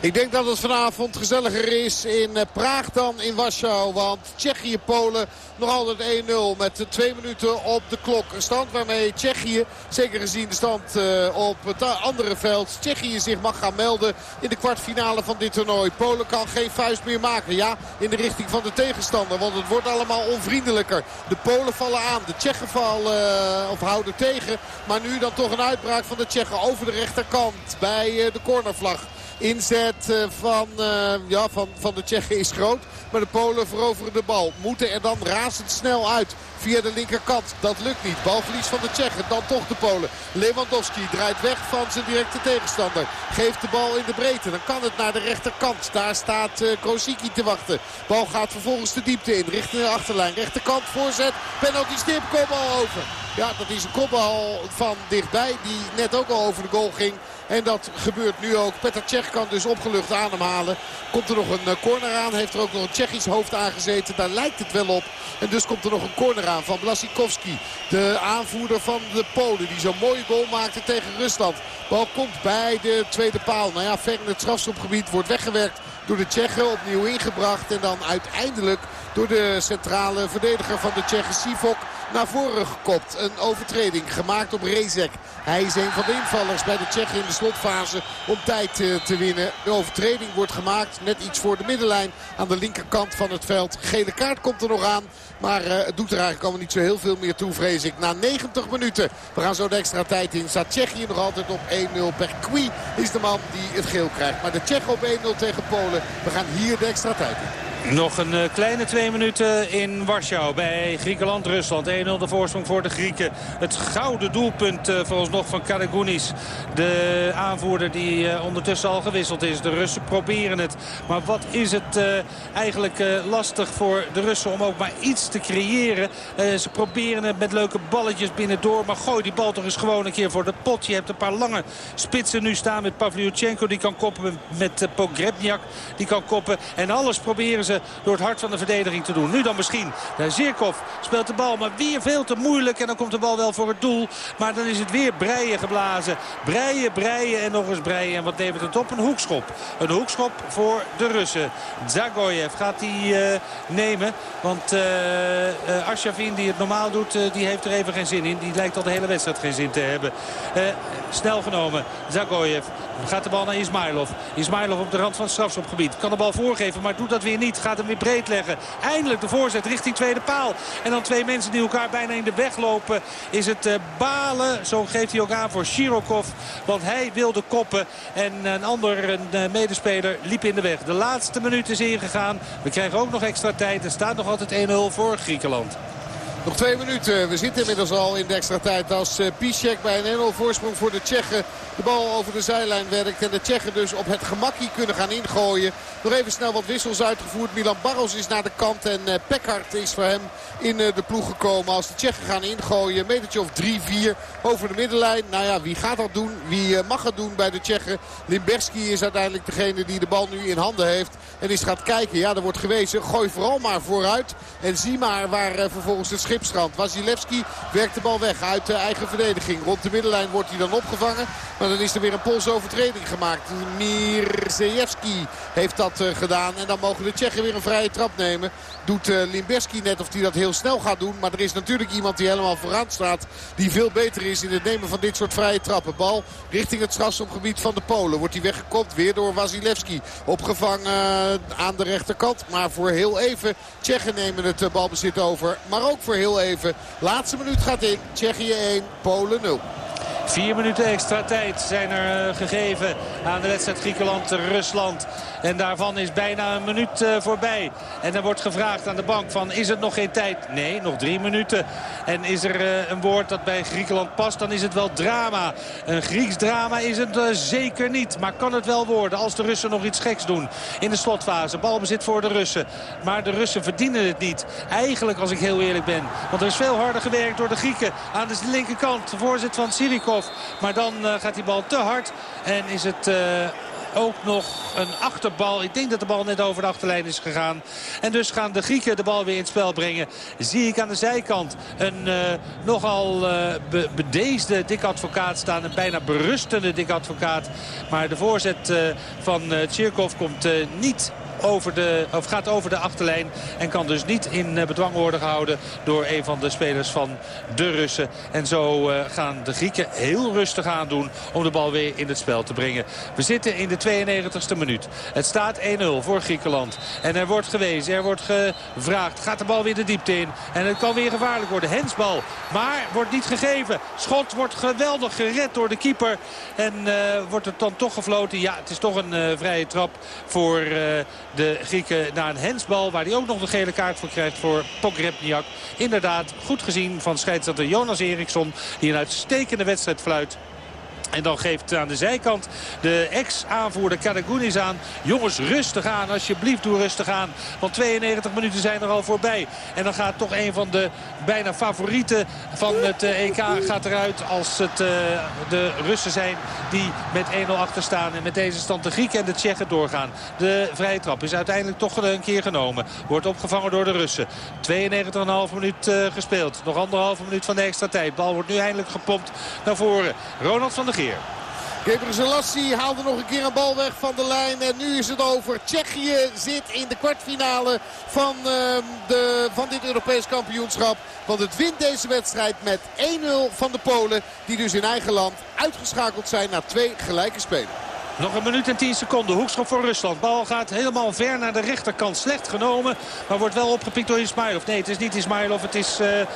[SPEAKER 12] Ik denk dat het vanavond gezelliger is in eh, Praag dan in Warschau. Want Tsjechië-Polen nog altijd 1-0 met twee minuten op de klok. Een stand waarmee Tsjechië, zeker gezien de stand uh, op het andere veld... Tsjechië zich mag gaan melden in de kwartfinale van dit toernooi. Polen kan geen vuist meer maken. Ja, in de richting van de tegenstander. Want het wordt allemaal onvriendelijker. De Polen vallen aan. De Tsjechen vallen uh, of houden tegen. Maar nu dan toch een uitbraak van de Tsjechen over de rechterkant bij uh, de cornervlag. Inzet eh, van, uh, ja, van, van de Tsjechen is groot. Maar de Polen veroveren de bal. Moeten er dan razendsnel uit via de linkerkant. Dat lukt niet. Balverlies van de Tsjechen. Dan toch de Polen. Lewandowski draait weg van zijn directe tegenstander. Geeft de bal in de breedte. Dan kan het naar de rechterkant. Daar staat uh, Krosiki te wachten. Bal gaat vervolgens de diepte in. Richting de achterlijn. Rechterkant voorzet. Penalty stip. Kopbal over. Ja, dat is een kopbal van dichtbij. Die net ook al over de goal ging. En dat gebeurt nu ook. Petr Cech kan dus opgelucht ademhalen. Komt er nog een eh, corner aan. Heeft er ook nog een Tsjechisch hoofd aangezeten. Daar lijkt het wel op. En dus komt er nog een corner aan van Blasikowski. De aanvoerder van de Polen. Die zo'n mooie goal maakte tegen Rusland. Bal komt bij de tweede paal. Nou ja, ver in het strafschopgebied wordt weggewerkt door de Tsjechen. Opnieuw ingebracht. En dan uiteindelijk door de centrale verdediger van de Tsjechen Sivok naar voren gekopt. Een overtreding gemaakt op Rezek. Hij is een van de invallers bij de Tsjechen in de slotfase om tijd te, te winnen. De overtreding wordt gemaakt net iets voor de middenlijn aan de linkerkant van het veld. Gele kaart komt er nog aan. Maar uh, het doet er eigenlijk allemaal niet zo heel veel meer toe, vrees ik. Na 90 minuten, we gaan zo de extra tijd in, staat Tsjechië nog altijd op 1-0. Perqui is de man die het geel krijgt. Maar de Tsjechen op 1-0 tegen Polen. We gaan hier de extra tijd in.
[SPEAKER 10] Nog een uh, kleine twee minuten in Warschau bij Griekenland-Rusland. 1-0 de voorsprong voor de Grieken. Het gouden doelpunt uh, vooralsnog van Karagounis. De aanvoerder die uh, ondertussen al gewisseld is. De Russen proberen het. Maar wat is het eigenlijk lastig voor de Russen om ook maar iets te creëren. ze proberen het met leuke balletjes binnendoor. Maar gooi die bal toch eens gewoon een keer voor de pot. Je hebt een paar lange spitsen nu staan met Pavlyuchenko. Die kan koppen met Pogrebniak. Die kan koppen. En alles proberen ze door het hart van de verdediging te doen. Nu dan misschien. Zirkov speelt de bal, maar weer veel te moeilijk. En dan komt de bal wel voor het doel. Maar dan is het weer breien geblazen. Breien, breien en nog eens breien. En wat levert het op? Een hoekschop. Een hoekschop voor de Russen. Zagoyev gaat die uh, nemen. Want uh, die het normaal doet, die heeft er even geen zin in. Die lijkt al de hele wedstrijd geen zin te hebben. snel genomen. Zagoyev gaat de bal naar Ismailov. Ismailov op de rand van het strafschopgebied. Kan de bal voorgeven, maar doet dat weer niet gaat hem weer breed leggen. Eindelijk de voorzet richting tweede paal. En dan twee mensen die elkaar bijna in de weg lopen. Is het uh, balen, zo geeft hij ook aan voor Shirokov. Want hij wilde koppen. En een ander een, uh, medespeler liep in de weg. De laatste minuut is ingegaan. We krijgen ook nog extra tijd. Er staat nog altijd 1-0 voor Griekenland.
[SPEAKER 12] Nog twee minuten. We zitten inmiddels al in de extra tijd als uh, Piszek bij een 1-0 voorsprong voor de Tsjechen de bal over de zijlijn werkt. En de Tsjechen dus op het gemakkie kunnen gaan ingooien. Nog even snel wat wissels uitgevoerd. Milan Barros is naar de kant en uh, Pekhart is voor hem in uh, de ploeg gekomen. Als de Tsjechen gaan ingooien, metertje of 3-4 over de middenlijn. Nou ja, wie gaat dat doen? Wie mag het doen bij de Tsjechen? Limberski is uiteindelijk degene die de bal nu in handen heeft. En is gaat kijken. Ja, er wordt gewezen. Gooi vooral maar vooruit. En zie maar waar vervolgens de schipstrand. Wasilewski werkt de bal weg uit de eigen verdediging. Rond de middenlijn wordt hij dan opgevangen. Dan is er weer een Poolse overtreding gemaakt. Mirzejewski heeft dat uh, gedaan. En dan mogen de Tsjechen weer een vrije trap nemen. Doet uh, Limberski net of hij dat heel snel gaat doen. Maar er is natuurlijk iemand die helemaal vooraan staat. Die veel beter is in het nemen van dit soort vrije trappen. Bal richting het strafschopgebied van de Polen. Wordt hij weggekopt weer door Wasilewski. Opgevangen uh, aan de rechterkant. Maar voor heel even. Tsjechen nemen het balbezit over. Maar ook voor heel even. Laatste minuut gaat in. Tsjechië 1, Polen 0.
[SPEAKER 10] Vier minuten extra tijd zijn er gegeven aan de wedstrijd Griekenland-Rusland. En daarvan is bijna een minuut uh, voorbij. En er wordt gevraagd aan de bank van is het nog geen tijd? Nee, nog drie minuten. En is er uh, een woord dat bij Griekenland past, dan is het wel drama. Een Grieks drama is het uh, zeker niet. Maar kan het wel worden als de Russen nog iets geks doen in de slotfase. Balbezit voor de Russen. Maar de Russen verdienen het niet. Eigenlijk als ik heel eerlijk ben. Want er is veel harder gewerkt door de Grieken aan de linkerkant. De voorzet van Sirikov. Maar dan gaat die bal te hard. En is het ook nog een achterbal. Ik denk dat de bal net over de achterlijn is gegaan. En dus gaan de Grieken de bal weer in het spel brengen. Zie ik aan de zijkant een uh, nogal be bedeesde dik advocaat staan. Een bijna berustende dik advocaat. Maar de voorzet uh, van Tchirkov komt niet over de, of gaat over de achterlijn. En kan dus niet in bedwang worden gehouden door een van de spelers van de Russen. En zo uh, gaan de Grieken heel rustig aan doen om de bal weer in het spel te brengen. We zitten in de 92e minuut. Het staat 1-0 voor Griekenland. En er wordt gewezen, er wordt gevraagd. Gaat de bal weer de diepte in. En het kan weer gevaarlijk worden. Hensbal, maar wordt niet gegeven. Schot wordt geweldig gered door de keeper. En uh, wordt het dan toch gefloten. Ja, het is toch een uh, vrije trap voor de Grieken naar een hensbal. Waar hij ook nog de gele kaart voor krijgt voor Pogrebniak. Inderdaad, goed gezien van scheidsrechter Jonas Eriksson. Die een uitstekende wedstrijd fluit. En dan geeft aan de zijkant de ex-aanvoerder Kadagounis aan. Jongens, rustig aan. Alsjeblieft, doe rustig aan. Want 92 minuten zijn er al voorbij. En dan gaat toch een van de bijna favorieten van het EK gaat eruit. Als het uh, de Russen zijn die met 1-0 achter staan. En met deze stand de Grieken en de Tsjechen doorgaan. De vrije trap is uiteindelijk toch een keer genomen. Wordt opgevangen door de Russen. 92,5 minuut gespeeld. Nog anderhalve minuut van de extra tijd. Bal wordt nu eindelijk gepompt naar voren. Ronald van der Geer.
[SPEAKER 12] Selassie haalde nog een keer een bal weg van de lijn. En nu is het over. Tsjechië zit in de kwartfinale van, uh, de, van dit Europees kampioenschap. Want het wint deze wedstrijd met 1-0 van de Polen. Die dus in eigen land uitgeschakeld zijn na twee gelijke spelen.
[SPEAKER 10] Nog een minuut en 10 seconden. Hoekschop voor Rusland. Bal gaat helemaal ver naar de rechterkant. Slecht genomen. Maar wordt wel opgepikt door Ismailov. Nee, het is niet Ismailov. Het is uh, uh,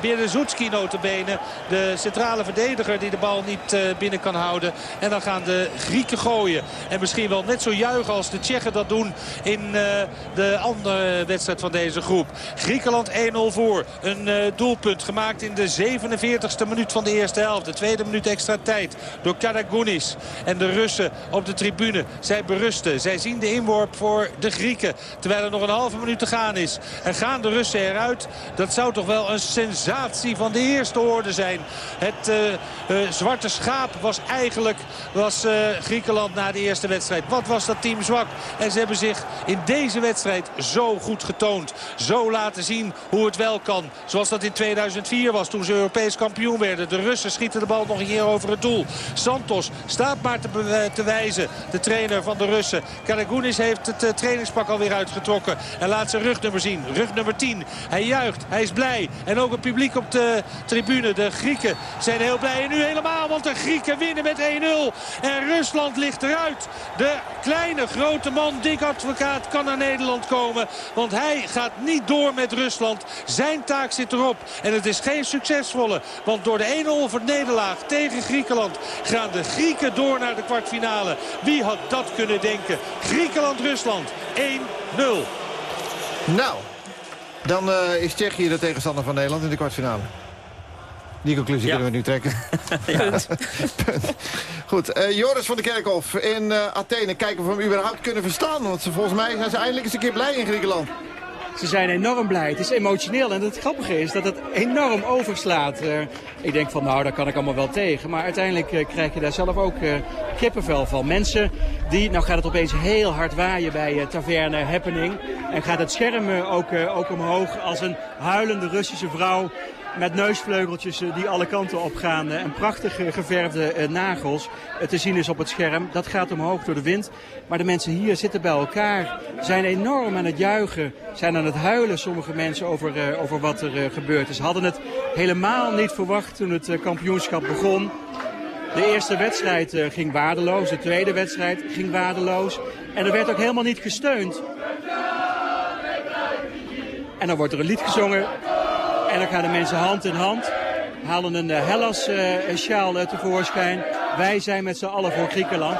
[SPEAKER 10] Berezutski notabene. De centrale verdediger die de bal niet uh, binnen kan houden. En dan gaan de Grieken gooien. En misschien wel net zo juichen als de Tsjechen dat doen in de andere wedstrijd van deze groep. Griekenland 1-0 voor. Een doelpunt gemaakt in de 47ste minuut van de eerste helft. De tweede minuut extra tijd door Kadagounis. En de Russen op de tribune. Zij berusten. Zij zien de inworp voor de Grieken. Terwijl er nog een halve minuut te gaan is. En gaan de Russen eruit. Dat zou toch wel een sensatie van de eerste orde zijn. Het uh, uh, zwarte schaap was eigenlijk was, uh, Griekenland na de eerste wedstrijd. Wat was dat team zwak. En ze hebben zich in deze wedstrijd zo goed getoond. Zo laten zien hoe het wel kan. Zoals dat in 2004 was toen ze Europees kampioen werden. De Russen schieten de bal nog een keer over het doel. Santos staat maar te, te wijzen De trainer van de Russen. Karagounis heeft het uh, trainingspak alweer uitgetrokken. En laat zijn rugnummer zien. Rug nummer 10. Hij juicht. Hij is blij. En ook het publiek op de tribune. De Grieken zijn heel blij. En nu helemaal. Want de Grieken winnen met 1-0. En Rusland ligt eruit. De kleine grote man Dick Advocaat kan naar Nederland komen. Want hij gaat niet door met Rusland. Zijn taak zit erop. En het is geen succesvolle. Want door de 1-0 voor nederlaag tegen Griekenland gaan de Grieken door naar de kwartfinale. Wie had dat kunnen denken? Griekenland-Rusland 1-0.
[SPEAKER 2] Nou, dan uh, is Tsjechië de tegenstander van Nederland in de kwartfinale. Die conclusie kunnen we nu trekken. Punt. Goed, uh, Joris van de Kerkhof in uh, Athene. Kijken of we hem überhaupt kunnen verstaan. Want volgens mij zijn ze eindelijk eens een keer blij in Griekenland.
[SPEAKER 14] Ze zijn enorm blij. Het is emotioneel. En het grappige is dat het enorm overslaat. Uh, ik denk van nou, daar kan ik allemaal wel tegen. Maar uiteindelijk uh, krijg je daar zelf ook uh, kippenvel van. Mensen die, nou gaat het opeens heel hard waaien bij Taverne Happening. En gaat het scherm ook, ook omhoog als een huilende Russische vrouw met neusvleugeltjes die alle kanten op gaan en prachtig geverfde nagels te zien is op het scherm. Dat gaat omhoog door de wind. Maar de mensen hier zitten bij elkaar, zijn enorm aan het juichen, zijn aan het huilen sommige mensen over, over wat er gebeurd is. Hadden het helemaal niet verwacht toen het kampioenschap begon. De eerste wedstrijd ging waardeloos, de tweede wedstrijd ging waardeloos. En er werd ook helemaal niet gesteund. En dan wordt er een lied gezongen. En dan gaan de mensen hand in hand. Halen een Hellas-sjaal tevoorschijn. Wij zijn met z'n allen voor Griekenland.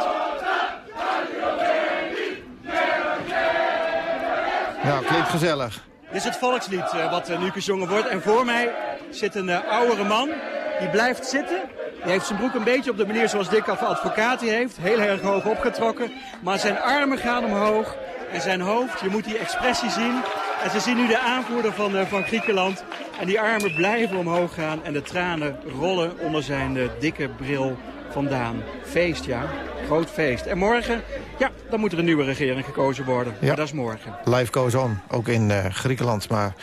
[SPEAKER 2] Nou, klinkt gezellig.
[SPEAKER 14] Dit is het volkslied uh, wat uh, nu gezongen wordt. En voor mij zit een uh, oudere man. Die blijft zitten. Die heeft zijn broek een beetje op de manier zoals Dick advocaat die heeft. Heel erg hoog opgetrokken. Maar zijn armen gaan omhoog. En zijn hoofd, je moet die expressie zien. En ze zien nu de aanvoerder van, van Griekenland. En die armen blijven omhoog gaan. En de tranen rollen onder zijn dikke bril vandaan. Feest, ja. Groot feest. En morgen, ja, dan moet er een nieuwe regering gekozen worden. Ja. Maar dat is morgen.
[SPEAKER 2] Life goes on, ook in uh, Griekenland. Maar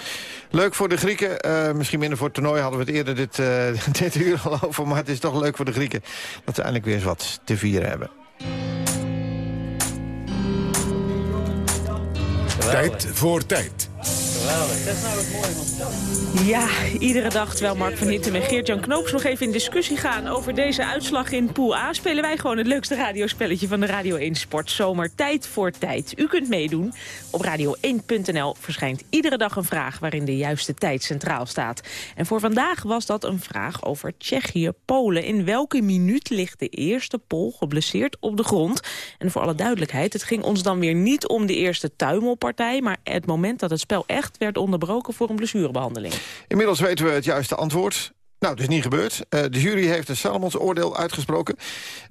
[SPEAKER 2] leuk voor de Grieken. Uh, misschien minder voor het toernooi hadden we het eerder dit, uh, dit uur al over. Maar het is toch leuk voor de Grieken dat ze eindelijk weer eens wat te vieren hebben.
[SPEAKER 1] Tijd voor tijd.
[SPEAKER 4] Is nou het van
[SPEAKER 3] Ja, iedere dag terwijl Mark van Hintem en Geert-Jan Knoops nog even in discussie gaan over deze uitslag in Pool A, spelen wij gewoon het leukste radiospelletje van de Radio 1 Sport Zomer Tijd voor Tijd. U kunt meedoen. Op radio1.nl verschijnt iedere dag een vraag waarin de juiste tijd centraal staat. En voor vandaag was dat een vraag over Tsjechië-Polen. In welke minuut ligt de eerste Pool geblesseerd op de grond? En voor alle duidelijkheid, het ging ons dan weer niet om de eerste tuimelpartij, maar het moment dat het spel echt werd onderbroken voor een blessurebehandeling.
[SPEAKER 2] Inmiddels weten we het juiste antwoord. Nou, is niet gebeurd. Uh, de jury heeft een Salomons oordeel uitgesproken.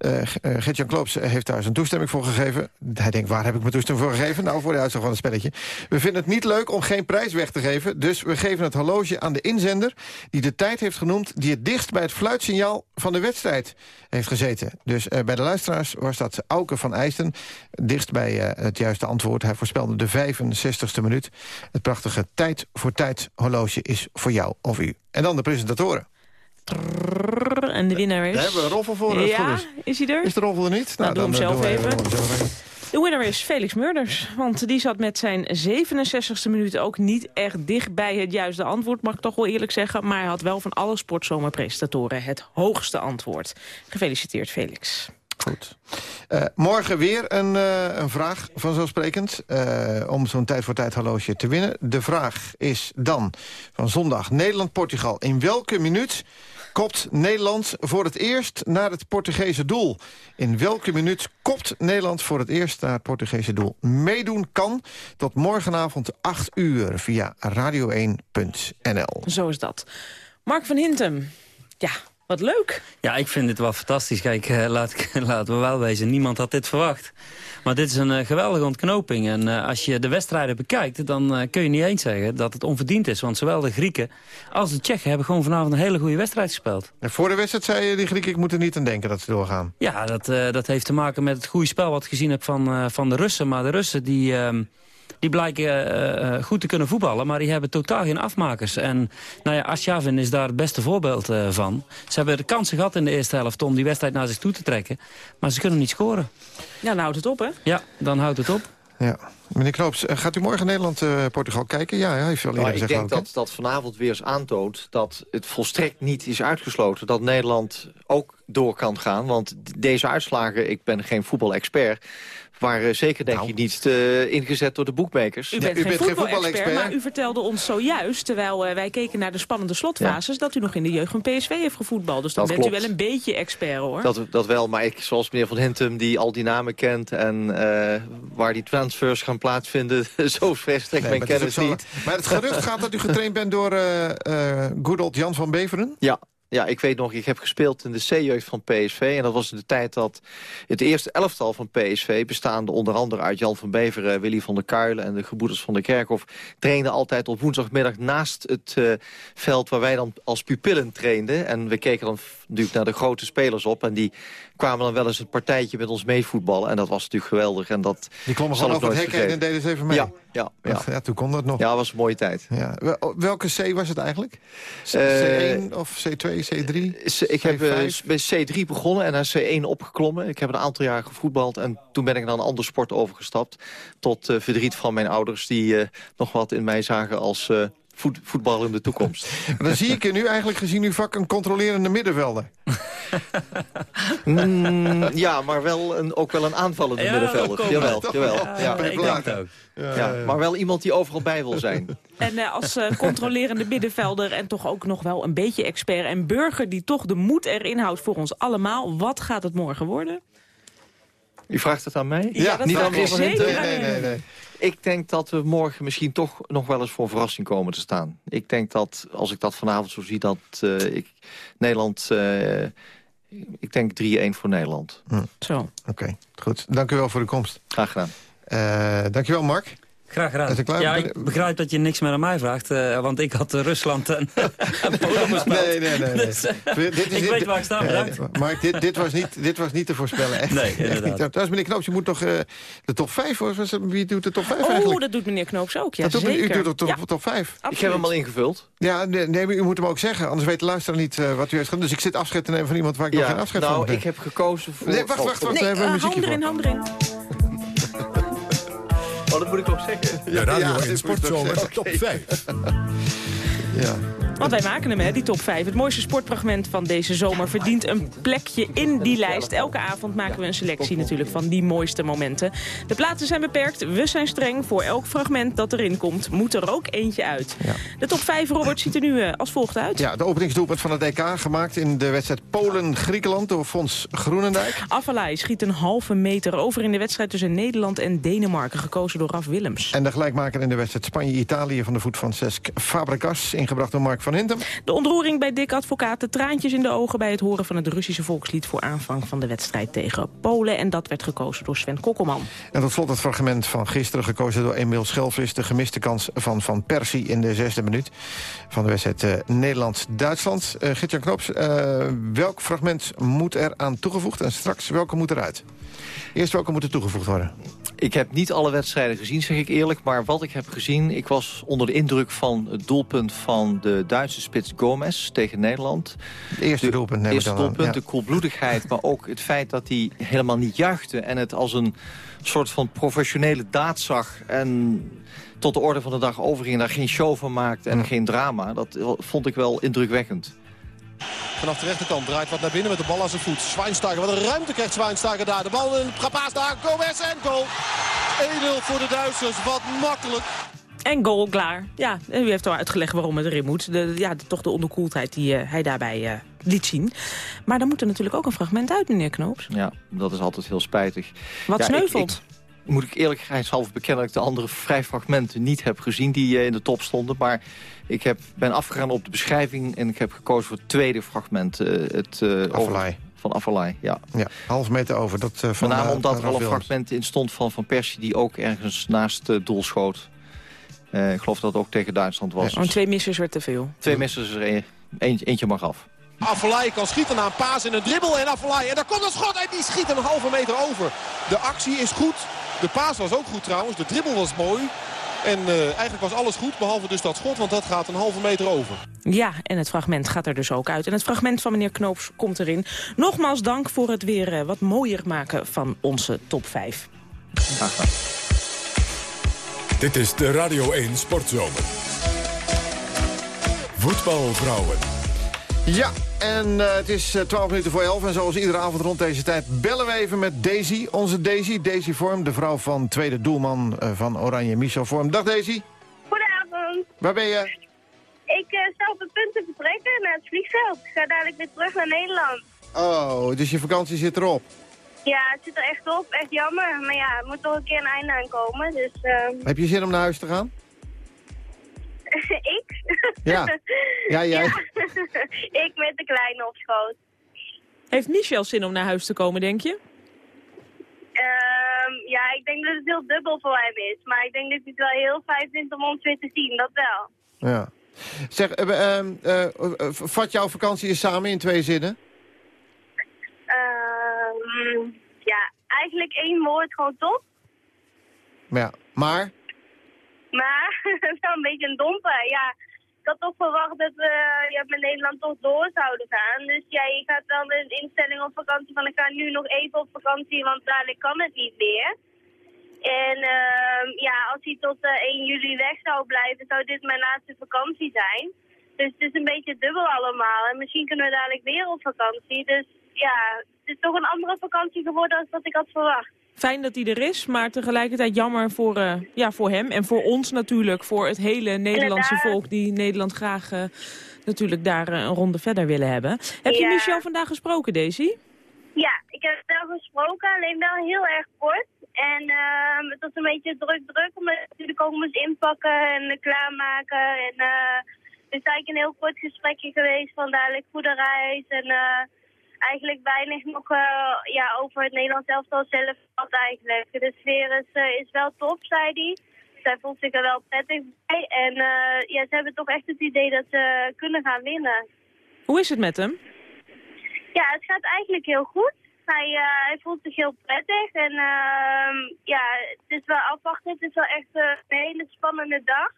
[SPEAKER 2] Uh, Gert-Jan Kloops heeft daar zijn toestemming voor gegeven. Hij denkt, waar heb ik mijn toestemming voor gegeven? Nou, voor de uitslag van het spelletje. We vinden het niet leuk om geen prijs weg te geven. Dus we geven het horloge aan de inzender... die de tijd heeft genoemd die het dichtst bij het fluitsignaal van de wedstrijd heeft gezeten. Dus uh, bij de luisteraars was dat Auke van Eijsten... dichtst bij uh, het juiste antwoord. Hij voorspelde de 65ste minuut. Het prachtige tijd voor tijd horloge is voor jou of u. En dan de presentatoren.
[SPEAKER 3] En de winnaar is...
[SPEAKER 2] Daar hebben we een roffel voor.
[SPEAKER 3] Ja, is hij er?
[SPEAKER 2] Is de roffel er niet?
[SPEAKER 3] Nou, nou doe hem zelf even. De winnaar is Felix Murders. Want die zat met zijn 67e minuut ook niet echt dicht bij het juiste antwoord, mag ik toch wel eerlijk zeggen. Maar hij had wel van alle sportzomerpresentatoren het hoogste antwoord. Gefeliciteerd, Felix.
[SPEAKER 2] Goed. Uh, morgen weer een, uh, een vraag, vanzelfsprekend, uh, om zo'n tijd voor tijd horloge te winnen. De vraag is dan van zondag Nederland-Portugal. In welke minuut kopt Nederland voor het eerst naar het Portugese doel? In welke minuut kopt Nederland voor het eerst naar het Portugese doel? Meedoen kan tot morgenavond 8 uur via radio1.nl.
[SPEAKER 3] Zo is dat. Mark van Hintem, ja, wat leuk.
[SPEAKER 11] Ja, ik vind dit wel fantastisch. Kijk, uh, laat, laten we wel wezen, niemand had dit verwacht. Maar dit is een uh, geweldige ontknoping. En uh, als je de wedstrijden bekijkt, dan kun je niet eens zeggen dat het onverdiend is. Want zowel de Grieken als de Tsjechen hebben gewoon vanavond een hele goede wedstrijd gespeeld.
[SPEAKER 2] En voor de wedstrijd zei je, die Grieken, ik moet er niet aan denken dat ze doorgaan.
[SPEAKER 11] Ja, dat, dat heeft te maken met het goede spel wat ik gezien heb van, van de Russen. Maar de Russen die... Ehm, Die blijken goed te kunnen voetballen, maar die hebben totaal geen afmakers. En nou ja, Asjavin is daar het beste voorbeeld van. Ze hebben de kansen gehad in de eerste helft om die wedstrijd naar zich toe te trekken. Maar ze kunnen niet scoren.
[SPEAKER 3] Ja, dan houdt het op, hè?
[SPEAKER 11] Ja, dan houdt het op.
[SPEAKER 2] Ja. Meneer Knoops, gaat u morgen Nederland-Portugal kijken? Ja, hij heeft wel eerder
[SPEAKER 9] nou,
[SPEAKER 2] gezegd.
[SPEAKER 9] Ik denk dat dat vanavond weer eens aantoont dat het volstrekt niet is uitgesloten... dat Nederland ook door kan gaan. Want deze uitslagen, ik ben geen voetbalexpert waren zeker denk nou. ik niet uh, ingezet door de boekmakers.
[SPEAKER 3] U bent, u geen, bent voetbalexpert, maar u vertelde ons zojuist... terwijl uh, wij keken naar de spannende slotfases... Ja. dat u nog in de jeugd van PSV heeft gevoetbald. Dus dan dat bent klopt. u wel een beetje expert, hoor.
[SPEAKER 9] Dat, dat wel, maar ik, zoals meneer Van Hintem... die al die namen kent en uh, waar die transfers gaan plaatsvinden... zo verstrekt nee, mijn kennis niet.
[SPEAKER 2] Maar het gerucht gaat dat u getraind bent door good old Jan van Beveren?
[SPEAKER 9] Ja, ja, ik weet nog, ik heb gespeeld in de C-jeugd van PSV. En dat was in de tijd dat het eerste elftal van PSV... bestaande onder andere uit Jan van Beveren, Willy van der Kuilen... en de gebroeders van de Kerkhof... trainde altijd op woensdagmiddag naast het uh, veld... waar wij dan als pupillen trainden. En we keken dan natuurlijk naar de grote spelers op. En die kwamen dan wel eens een partijtje met ons meevoetballen. En dat was natuurlijk geweldig. En dat
[SPEAKER 2] die klommen gewoon over het hek heen en deden ze even mee?
[SPEAKER 9] Ja, ja, ja.
[SPEAKER 2] ja, toen kon dat nog.
[SPEAKER 9] Ja, dat was een mooie tijd.
[SPEAKER 2] Ja. Welke C was het eigenlijk? C1 uh, of C2, C3?
[SPEAKER 9] Ik heb uh, bij C3 begonnen en naar C1 opgeklommen. Ik heb een aantal jaar gevoetbald en toen ben ik naar een ander sport overgestapt. Tot uh, verdriet van mijn ouders die nog wat in mij zagen als voet, voetbal in de toekomst.
[SPEAKER 2] dan zie ik je nu eigenlijk gezien uw vak een controlerende middenvelder.
[SPEAKER 9] mm, ja, maar wel een, ook wel een aanvallende ja, middenvelder. Jawel, jawel. Ja, ja, ik denk ook. Ja, maar wel iemand die overal bij wil zijn.
[SPEAKER 3] En uh, als uh, controlerende middenvelder en toch ook nog wel een beetje expert en burger... die toch de moed erin houdt voor ons allemaal. Wat gaat het morgen worden?
[SPEAKER 9] U vraagt het aan mij?
[SPEAKER 3] Ja, dat
[SPEAKER 9] Niet
[SPEAKER 3] aan
[SPEAKER 2] Nee, nee, nee, nee.
[SPEAKER 9] Ik denk dat we morgen misschien toch nog wel eens voor verrassing komen te staan. Ik denk dat, als ik dat vanavond zo zie, dat uh, ik Nederland... Uh, ik denk 3-1 voor Nederland.
[SPEAKER 2] Hm. Zo. Oké, okay, goed. Dank u wel voor de komst.
[SPEAKER 9] Graag gedaan.
[SPEAKER 2] Uh, dank je wel, Mark.
[SPEAKER 11] Graag gedaan. Ja, ik begrijp dat je niks meer aan mij vraagt. Uh, want ik had uh, Rusland en, en Polen gespeeld.
[SPEAKER 2] Nee, nee, nee. nee.
[SPEAKER 11] Dus, uh, dit is, ik weet waar ik sta, bedankt.
[SPEAKER 2] Mark, dit, dit, was niet, dit was niet te voorspellen. Echt.
[SPEAKER 11] Nee, inderdaad.
[SPEAKER 2] Trouwens, meneer Knoops, je moet toch de top 5... Wie doet de top 5
[SPEAKER 3] oh,
[SPEAKER 2] eigenlijk?
[SPEAKER 3] dat doet meneer Knoops ook, ja,
[SPEAKER 2] dat
[SPEAKER 3] zeker.
[SPEAKER 2] Doet, u doet de top, top 5.
[SPEAKER 3] Absoluut.
[SPEAKER 9] Ik heb hem al ingevuld.
[SPEAKER 2] Ja, nee, nee, maar u moet hem ook zeggen. Anders weet de luisteraar niet wat u heeft gedaan. Dus ik zit afscheid te nemen van iemand waar ik
[SPEAKER 9] ja,
[SPEAKER 2] nog geen afscheid
[SPEAKER 9] nou,
[SPEAKER 2] van heb.
[SPEAKER 9] Nou, ik heb gekozen voor...
[SPEAKER 2] Nee, wacht, wacht, wacht.
[SPEAKER 3] Nee,
[SPEAKER 2] we hebben
[SPEAKER 3] uh, hand erin, hand erin.
[SPEAKER 9] Oh, dat moet ik ook zeggen.
[SPEAKER 1] De Radio ja, in Sportzomer top 5.
[SPEAKER 2] ja.
[SPEAKER 3] Want wij maken hem, hè, die top 5. Het mooiste sportfragment van deze zomer verdient een plekje in die lijst. Elke avond maken we een selectie natuurlijk van die mooiste momenten. De plaatsen zijn beperkt, we zijn streng. Voor elk fragment dat erin komt, moet er ook eentje uit. Ja. De top 5, Robert, ziet er nu uh, als volgt uit.
[SPEAKER 2] Ja, de openingsdoelpunt van het DK gemaakt in de wedstrijd Polen-Griekenland door Fons Groenendijk.
[SPEAKER 3] Afalai schiet een halve meter over in de wedstrijd tussen Nederland en Denemarken, gekozen door Raf Willems.
[SPEAKER 2] En de gelijkmaker in de wedstrijd Spanje-Italië van de voet van Cesc Fabregas, ingebracht door Mark van Hintem.
[SPEAKER 3] De ontroering bij Dick Advocaat, de traantjes in de ogen... bij het horen van het Russische volkslied voor aanvang van de wedstrijd tegen Polen. En dat werd gekozen door Sven Kokkelman.
[SPEAKER 2] En tot slot het fragment van gisteren gekozen door Emiel Schelvis... de gemiste kans van Van Persie in de zesde minuut van de wedstrijd uh, Nederland-Duitsland. Uh, Gitjan Knops, uh, welk fragment moet er aan toegevoegd en straks welke moet eruit? Eerst welke moet er toegevoegd worden?
[SPEAKER 9] Ik heb niet alle wedstrijden gezien, zeg ik eerlijk. Maar wat ik heb gezien, ik was onder de indruk van het doelpunt van de Duitse spits Gomez tegen Nederland.
[SPEAKER 2] Het eerste doelpunt,
[SPEAKER 9] Het eerste doelpunt, de koelbloedigheid, maar ook het feit dat hij helemaal niet juichte. En het als een soort van professionele daad zag. En tot de orde van de dag overging en daar geen show van maakte en geen drama. Dat vond ik wel indrukwekkend.
[SPEAKER 15] Vanaf de rechterkant draait wat naar binnen met de bal aan zijn voet. Schweinsteiger, wat een ruimte krijgt Schweinsteiger daar. De bal in Trapaas daar, Gomez en goal. 1-0 voor de Duitsers, wat makkelijk.
[SPEAKER 3] En goal klaar. Ja, u heeft al uitgelegd waarom het erin moet. De, ja, toch de onderkoeldheid die uh, hij daarbij uh, liet zien. Maar dan moet er natuurlijk ook een fragment uit, meneer Knoops.
[SPEAKER 9] Ja, dat is altijd heel spijtig.
[SPEAKER 3] Wat
[SPEAKER 9] ja,
[SPEAKER 3] sneuvelt?
[SPEAKER 9] Ik, ik, moet ik eerlijkheidshalve bekennen dat ik de andere vrij fragmenten niet heb gezien die uh, in de top stonden. Maar ik heb, ben afgegaan op de beschrijving en ik heb gekozen voor het tweede fragment. het,
[SPEAKER 2] Affelay.
[SPEAKER 9] Van Affelay, ja.
[SPEAKER 2] ja. Half meter over. Dat, uh, van,
[SPEAKER 9] Met name omdat er al een fragment in stond van Van Persie... die ook ergens naast het doel schoot. Uh, ik geloof dat het ook tegen Duitsland was.
[SPEAKER 3] Ja, twee missers werd te veel.
[SPEAKER 9] Twee missers, er een, eentje, eentje mag af.
[SPEAKER 15] Affelay kan schieten na een paas en een dribbel. En Affelay, en daar komt een schot en die schiet een halve meter over. De actie is goed. De paas was ook goed trouwens. De dribbel was mooi. En uh, eigenlijk was alles goed, behalve dus dat schot, want dat gaat een halve meter over.
[SPEAKER 3] Ja, en het fragment gaat er dus ook uit. En het fragment van meneer Knoops komt erin. Nogmaals dank voor het weer uh, wat mooier maken van onze top 5.
[SPEAKER 1] Dit is de Radio 1 Sportzomer. Voetbalvrouwen.
[SPEAKER 2] Ja, en uh, het is uh, 12 minuten voor 11. En zoals iedere avond rond deze tijd bellen we even met Daisy. Onze Daisy, Daisy Vorm, de vrouw van tweede doelman uh, van Oranje, Michel Vorm. Dag Daisy.
[SPEAKER 16] Goedenavond.
[SPEAKER 2] Waar ben je?
[SPEAKER 16] Ik sta op het punt te vertrekken naar het vliegveld. Ik ga dadelijk weer terug naar Nederland.
[SPEAKER 2] Oh, dus je vakantie zit erop?
[SPEAKER 16] Ja, het zit er echt op. Echt jammer. Maar ja, er moet toch een keer een einde aankomen. Dus,
[SPEAKER 2] Heb je zin om naar huis te gaan?
[SPEAKER 16] Ik?
[SPEAKER 2] Ja. Ja, jij.
[SPEAKER 16] Ja. ik met de kleine op schoot.
[SPEAKER 3] Heeft Michel zin om naar huis te komen, denk je?
[SPEAKER 16] Um, ja, ik denk dat het heel dubbel voor hem is. Maar ik denk dat hij het wel heel fijn vindt om ons weer te zien, dat wel.
[SPEAKER 2] Ja. Zeg, uh, uh, vat jouw vakantie eens samen in twee zinnen?
[SPEAKER 16] Um, ja, eigenlijk één woord, gewoon top.
[SPEAKER 2] Ja, maar?
[SPEAKER 16] Maar, wel een beetje een dompe, ja. Ik had toch verwacht dat we met Nederland toch door zouden gaan. Dus ja, je gaat wel met een instelling op vakantie van ik ga nu nog even op vakantie, want dadelijk kan het niet meer. En uh, ja, als hij tot uh, 1 juli weg zou blijven, zou dit mijn laatste vakantie zijn. Dus het is een beetje dubbel allemaal. En misschien kunnen we dadelijk weer op vakantie. Dus ja, het is toch een andere vakantie geworden dan wat ik had verwacht.
[SPEAKER 3] Fijn dat hij er is, maar tegelijkertijd jammer voor, uh, ja, voor hem. En voor ons natuurlijk, voor het hele Nederlandse
[SPEAKER 16] Inderdaad.
[SPEAKER 3] volk... die Nederland graag uh, natuurlijk daar uh, een ronde verder willen hebben. Heb je. Michel vandaag gesproken, Daisy?
[SPEAKER 16] Ja, ik heb wel gesproken, alleen wel heel erg kort. En uh, het was een beetje druk-druk, omdat we natuurlijk ook moest inpakken en klaarmaken. En het is eigenlijk een heel kort gesprekje geweest van dadelijk goede reis. En eigenlijk weinig nog uh, ja, over het Nederlands elftal zelf eigenlijk. De sfeer is, uh, is wel top, zei hij. Zij voelt zich er wel prettig bij. En uh, ja, ze hebben toch echt het idee dat ze kunnen gaan winnen.
[SPEAKER 3] Hoe is het met hem?
[SPEAKER 16] Ja, het gaat eigenlijk heel goed. Hij, hij voelt zich heel prettig en uh, ja, het is wel afwachten. Het is wel echt een hele spannende dag.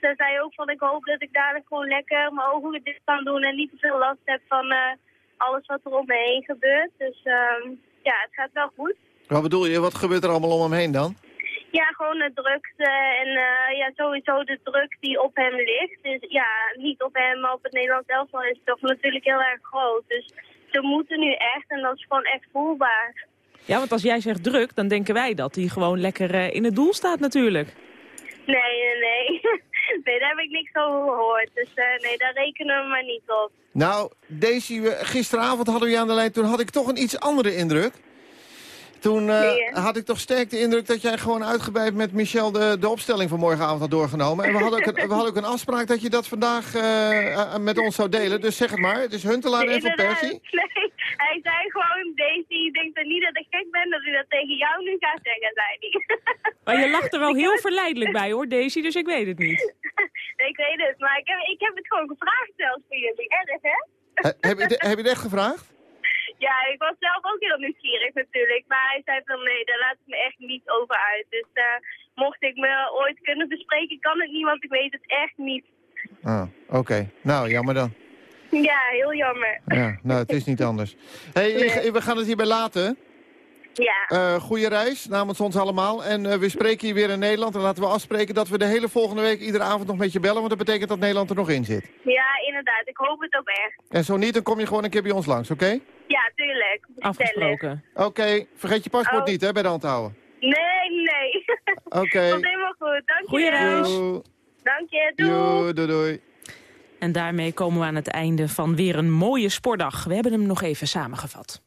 [SPEAKER 16] Ze zei ook van ik hoop dat ik dadelijk gewoon lekker mijn ogen dicht kan doen en niet te veel last heb van alles wat er om me heen gebeurt. Dus uh, ja, het gaat wel goed.
[SPEAKER 2] Wat bedoel je, wat gebeurt er allemaal om hem heen dan?
[SPEAKER 16] Ja, gewoon de drukte en uh, ja, sowieso de druk die op hem ligt. Dus ja, niet op hem, maar op het Nederlands elftal is toch natuurlijk heel erg groot. Dus ze moeten nu echt en dat is gewoon echt voelbaar.
[SPEAKER 3] Ja, want als jij zegt druk, dan denken wij dat hij gewoon lekker uh, in het doel staat natuurlijk.
[SPEAKER 16] Nee, nee, nee. nee, daar heb ik niks over gehoord. Dus uh, nee, daar rekenen we maar niet op.
[SPEAKER 2] Nou, Daisy, gisteravond hadden we je aan de lijn. Toen had ik toch een iets andere indruk. Toen uh,
[SPEAKER 16] Nee, hè?
[SPEAKER 2] had ik toch sterk de indruk dat jij gewoon uitgebreid met Michel de, de opstelling van morgenavond had doorgenomen. En we hadden ook een, we hadden ook een afspraak dat je dat vandaag uh, met ons zou delen. Dus zeg het maar. Het is Huntelaar en Van Persie.
[SPEAKER 16] Nee, hij zei gewoon, Daisy, denkt er niet dat ik gek ben dat hij dat tegen jou nu gaat zeggen, zei hij.
[SPEAKER 3] Maar je lacht er wel heel verleidelijk bij hoor, Daisy, dus ik weet het niet.
[SPEAKER 16] nee, ik weet het, maar ik heb, ik heb het gewoon gevraagd zelfs voor jullie. Erg, hè?
[SPEAKER 2] He, heb, je, heb je het echt gevraagd?
[SPEAKER 16] Ja, ik was zelf ook heel nieuwsgierig natuurlijk. Maar hij zei van nee, daar laat ik me echt niet over uit. Dus uh, mocht ik me ooit kunnen bespreken, kan het niet, want ik weet het echt niet.
[SPEAKER 2] Ah, oké. Okay. Nou, jammer dan.
[SPEAKER 16] Ja, heel jammer.
[SPEAKER 2] Ja, nou, het is niet anders. hey, nee. we gaan het hierbij laten.
[SPEAKER 16] Ja.
[SPEAKER 2] Uh, goede reis namens ons allemaal. En uh, we spreken hier weer in Nederland. En laten we afspreken dat we de hele volgende week iedere avond nog met je bellen. Want dat betekent dat Nederland er nog in zit.
[SPEAKER 16] Ja, inderdaad. Ik hoop het ook echt.
[SPEAKER 2] En zo niet, dan kom je gewoon een keer bij ons langs, oké? Okay?
[SPEAKER 16] Ja, tuurlijk.
[SPEAKER 3] Afgesproken.
[SPEAKER 2] Oké. Okay. Vergeet je paspoort oh. niet, hè, bij de hand houden.
[SPEAKER 16] Nee, nee.
[SPEAKER 2] Oké. Okay.
[SPEAKER 16] Komt helemaal goed. Dank
[SPEAKER 3] Goeie
[SPEAKER 16] je
[SPEAKER 3] reis.
[SPEAKER 16] Dank je. Doei.
[SPEAKER 2] Doei, doei, doei.
[SPEAKER 3] En daarmee komen we aan het einde van weer een mooie sportdag. We hebben hem nog even samengevat.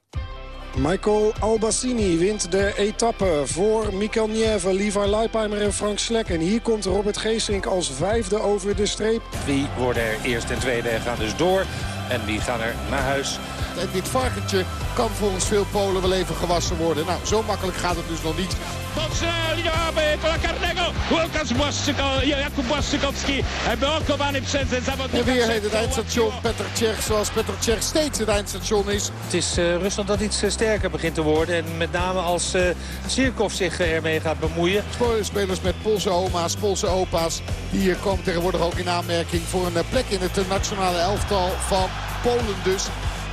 [SPEAKER 17] Michael Albassini wint de etappe voor Mikel Nieve, Livar Leipheimer en Frank Slek. En hier komt Robert Geesink als vijfde over de streep.
[SPEAKER 18] Wie worden er eerst en tweede en gaan dus door. En die gaan er naar huis.
[SPEAKER 12] En dit varkentje kan volgens veel Polen wel even gewassen worden. Nou, zo makkelijk gaat het dus nog niet.
[SPEAKER 19] Podznaby, Polakarnego, Łukasz Błaszczyko, Jakub Błaszczykowski, blokowany przez
[SPEAKER 12] En
[SPEAKER 19] zawodnika.
[SPEAKER 12] weer heet het eindstation Petr Cech zoals Petr Cech steeds het eindstation is.
[SPEAKER 10] Het is eh, Rusland dat iets eh, sterker begint te worden. En met name als uh, Sirkov zich eh, ermee gaat bemoeien.
[SPEAKER 12] Spelers met Poolse oma's, Poolse opa's. Die hier komen tegenwoordig ook in aanmerking voor een eh, plek in het nationale elftal van Polen dus.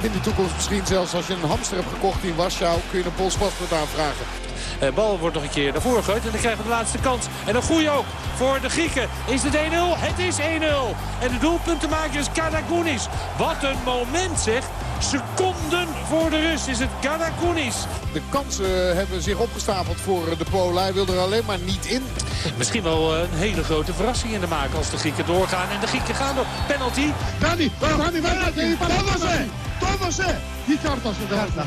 [SPEAKER 12] In de toekomst misschien zelfs als je een hamster hebt gekocht in Warschau kun je een Pools paspoort aanvragen.
[SPEAKER 10] De Eh, bal wordt nog een keer naar voren gegooid. En dan krijgen we de laatste kans. En een goeie ook voor de Grieken. Is het 1-0? Het is 1-0. En de doelpuntenmaker is Kadakounis. Wat een moment zeg. Seconden voor de rust is het Kadakounis.
[SPEAKER 12] De kansen hebben zich opgestapeld voor de Polen. Hij wil er alleen maar niet in.
[SPEAKER 10] Misschien wel een hele grote verrassing in de maak als de Grieken doorgaan. En de Grieken gaan door. Penalty.
[SPEAKER 20] Dani, Dani, Dani, Todose, Todose. Die kartas karta.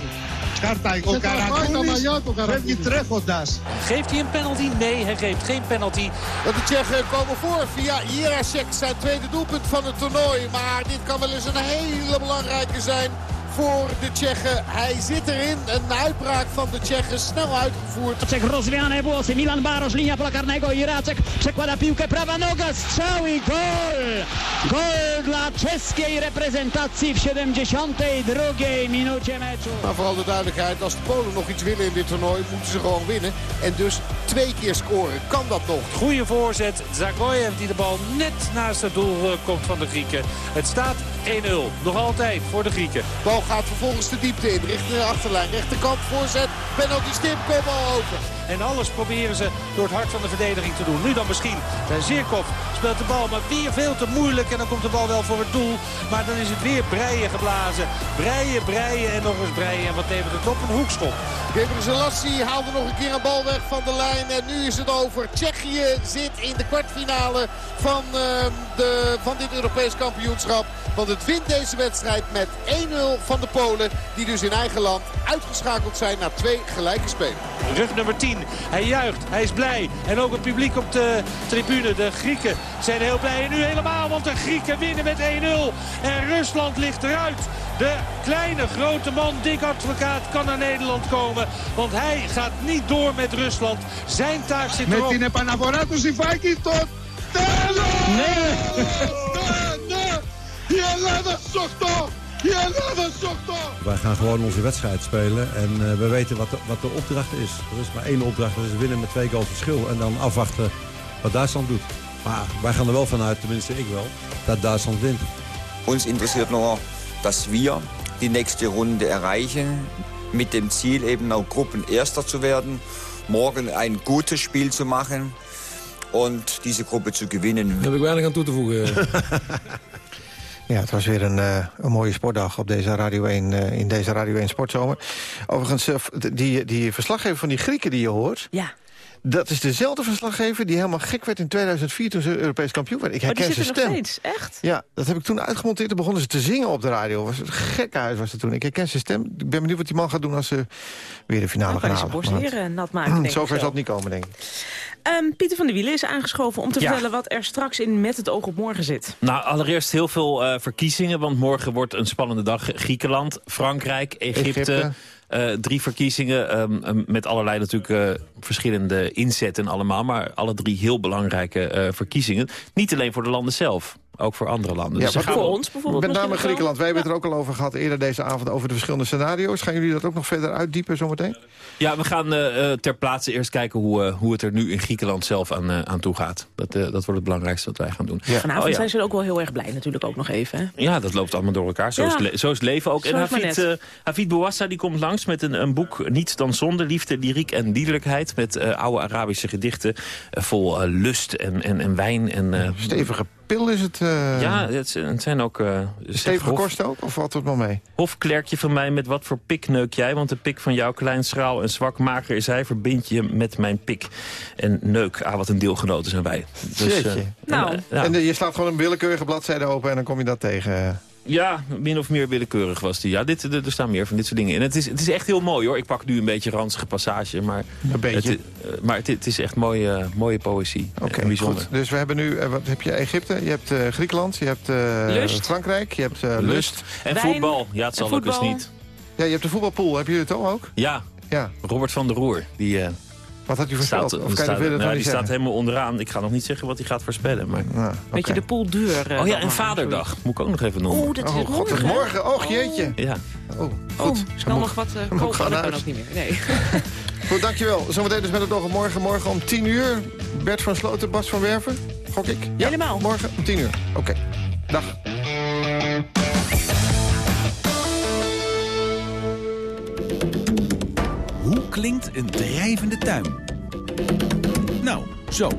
[SPEAKER 20] Karta, ο Καρακούνης φεύγει τρέχοντας.
[SPEAKER 10] Geeft hij een penalty? Nee, hij geeft geen penalty.
[SPEAKER 12] De Tsjechen komen voor via Jirasek, zijn tweede doelpunt van het toernooi. Maar dit kan wel eens een hele belangrijke zijn voor de Tsjechen. Hij zit erin. Een uitbraak van de Tsjechen. Snel uitgevoerd.
[SPEAKER 21] Jacek rozwiane włosy. Milan Barosz, linia pola karnego. Jiracek przekłada piłkę. Prawa noga. Strzał i gol! Gol dla czeskiej reprezentacji w 72 minucie meczu.
[SPEAKER 12] Maar vooral de duidelijkheid. Als de Polen nog iets willen in dit toernooi, moeten ze gewoon winnen. En dus twee keer scoren. Kan dat nog?
[SPEAKER 10] Goeie voorzet. Zagoyev die de bal net naast het doel eh, komt van de Grieken. Het staat 1-0. Nog altijd voor de Grieken.
[SPEAKER 12] Bal gaat vervolgens de diepte in. Richting de achterlijn. Rechterkant voorzet. Penalty stip. Kom al over.
[SPEAKER 10] En alles proberen ze door het hart van de verdediging te doen. Nu dan misschien. Bij Zirkov speelt de bal, maar weer veel te moeilijk. En dan komt de bal wel voor het doel. Maar dan is het weer breien geblazen. Breien, breien en nog eens breien. En wat levert het op? Een hoekschop.
[SPEAKER 12] Geber Selassie haalde nog een keer een bal weg van de lijn. En nu is het over. Tsjechië zit in de kwartfinale van, uh, de, van dit Europees kampioenschap. Want het wint deze wedstrijd met 1-0 van de Polen. Die dus in eigen land uitgeschakeld zijn na twee gelijke spelen.
[SPEAKER 10] Rug nummer 10. Hij juicht. Hij is blij. En ook het publiek op de tribune. De Grieken zijn heel blij. En nu helemaal, want de Grieken winnen met 1-0. En Rusland ligt eruit. De kleine grote man, dik Advocaat, kan naar Nederland komen. Want hij gaat niet door met Rusland. Zijn taak zit erop.
[SPEAKER 20] Met die Panagoratus tot... Nee! Jelle
[SPEAKER 22] Wij gaan gewoon onze wedstrijd spelen en eh, we weten wat de, wat de opdracht is. Er is maar één opdracht, dat is winnen met twee goals verschil. En dan afwachten wat Duitsland doet. Maar wij gaan er wel vanuit, tenminste ik wel, dat Duitsland wint.
[SPEAKER 23] Ons interesseert nog dat we die nächste ronde erreichen. met het Ziel, eben nou groepen eerster te worden, morgen een goed spel te maken en deze groepen te gewinnen.
[SPEAKER 22] Daar heb ik weinig aan toe te voegen.
[SPEAKER 2] Ja, het was weer een, uh, een mooie sportdag op deze Radio 1, uh, in deze Radio 1 Sportzomer. Overigens, uh, die, die verslaggever van die Grieken die je hoort...
[SPEAKER 3] Ja.
[SPEAKER 2] Dat is dezelfde verslaggever die helemaal gek werd in 2004 toen ze Europees kampioen werd. Ik herken
[SPEAKER 3] oh, die
[SPEAKER 2] zijn stem.
[SPEAKER 3] nog steeds, echt?
[SPEAKER 2] Ja, dat heb ik toen uitgemonteerd. Toen begonnen ze te zingen op de radio. Was een gekke huis was dat toen. Ik herken zijn stem. Ik ben benieuwd wat die man gaat doen als ze weer de finale gaan halen.
[SPEAKER 3] zijn borst nat maken,
[SPEAKER 2] Zover
[SPEAKER 3] zo.
[SPEAKER 2] zal het niet komen, denk ik.
[SPEAKER 3] Um, Pieter van der Wielen is aangeschoven om te
[SPEAKER 24] Ja.
[SPEAKER 3] vertellen wat er straks in Met het oog op morgen zit.
[SPEAKER 24] Nou, allereerst heel veel uh, verkiezingen, want morgen wordt een spannende dag. Griekenland, Frankrijk, Egypte.
[SPEAKER 2] Egypte.
[SPEAKER 24] Uh, drie verkiezingen um, um, met allerlei natuurlijk uh, verschillende inzetten allemaal. Maar alle drie heel belangrijke uh, verkiezingen. Niet alleen voor de landen zelf, ook voor andere landen.
[SPEAKER 2] Ja,
[SPEAKER 24] dus
[SPEAKER 2] maar
[SPEAKER 24] gaan
[SPEAKER 3] voor
[SPEAKER 24] wel-
[SPEAKER 3] ons bijvoorbeeld
[SPEAKER 2] Met name Griekenland. Wij hebben het er ook al over gehad eerder deze avond over de verschillende scenario's. Gaan jullie dat ook nog verder uitdiepen zometeen?
[SPEAKER 24] Ja, we gaan uh, uh, ter plaatse eerst kijken hoe, uh, hoe het er nu in Griekenland zelf aan, uh, aan toe gaat. Dat, uh, dat wordt het belangrijkste wat wij gaan doen.
[SPEAKER 2] Ja.
[SPEAKER 3] Vanavond
[SPEAKER 24] Oh, ja.
[SPEAKER 3] zijn ze ook wel heel erg blij natuurlijk ook nog even. Hè?
[SPEAKER 24] Ja, dat loopt allemaal door elkaar. Zo,
[SPEAKER 3] Ja.
[SPEAKER 24] is, le- zo is leven ook.
[SPEAKER 3] Zo
[SPEAKER 24] en Hafid, uh, Bouassa die komt langs met een, een boek Niets dan zonde, liefde, lyriek en liederlijkheid. Met uh, oude Arabische gedichten uh, vol uh, lust en, en, en wijn. En, uh,
[SPEAKER 2] Stevige pil is het. Uh,
[SPEAKER 24] Ja, het, zijn- het zijn ook... Uh,
[SPEAKER 2] Stevige
[SPEAKER 24] hof,
[SPEAKER 2] korst ook? Of valt het wel mee?
[SPEAKER 24] Hofklerkje van mij, met wat voor pik neuk jij? Want de pik van jou, klein, schraal en zwak, mager is hij. Verbind je met mijn pik. En neuk, ah, wat een deelgenoten zijn wij. Dus, uh,
[SPEAKER 3] Nou.
[SPEAKER 24] en, uh, ja.
[SPEAKER 2] En uh, je slaat gewoon een willekeurige bladzijde open en dan kom je dat tegen.
[SPEAKER 24] Ja, min of meer willekeurig was die. Ja, dit, er er staan meer van dit soort dingen in. Het is, het is echt heel mooi hoor. Ik pak nu een beetje ranzige passage. Maar,
[SPEAKER 2] Een beetje.
[SPEAKER 24] Het, uh, maar het, het is echt mooie, mooie poëzie.
[SPEAKER 2] Oké,
[SPEAKER 24] en bijzonder.
[SPEAKER 2] goed. Dus we hebben nu, uh, wat heb je, Egypte, je hebt uh, Griekenland, je hebt uh,
[SPEAKER 3] Lust.
[SPEAKER 2] Frankrijk, je hebt uh, Lust.
[SPEAKER 24] Lust. En
[SPEAKER 3] Wijn
[SPEAKER 24] voetbal. Ja, het zal ook eens niet.
[SPEAKER 2] Ja, je hebt de voetbalpool. Heb je het ook?
[SPEAKER 24] Ja,
[SPEAKER 2] Ja.
[SPEAKER 24] Robert van der Roer. Die, uh,
[SPEAKER 2] Wat had u voorspeld?
[SPEAKER 24] Staat,
[SPEAKER 2] of kan je
[SPEAKER 24] staat,
[SPEAKER 2] verder
[SPEAKER 24] nou, die staat helemaal onderaan. Ik ga nog niet zeggen wat hij gaat voorspellen. Maar...
[SPEAKER 3] Weet je, de pool duur. eh,
[SPEAKER 24] Oh ja, en. Vaderdag. Moet ik ook nog even noemen.
[SPEAKER 3] Oeh, dat is
[SPEAKER 2] Oh, god,
[SPEAKER 3] morgen.
[SPEAKER 2] dat is morgen. Oh, jeetje.
[SPEAKER 24] Ja.
[SPEAKER 2] Oh,
[SPEAKER 3] Oh,
[SPEAKER 2] goed.
[SPEAKER 3] snel nog wat uh, kopen.
[SPEAKER 2] gaan
[SPEAKER 3] Dat kan ook niet meer. Nee.
[SPEAKER 2] Goed, dankjewel. Zometeen dus met het oog op morgen. Morgen om 10 uur. Bert van Sloten, Bas van Werven. Gok ik? Ja,
[SPEAKER 3] Helemaal.
[SPEAKER 2] Morgen om 10 uur. Oké. Dag.
[SPEAKER 25] Klinkt een drijvende tuin? Nou, zo.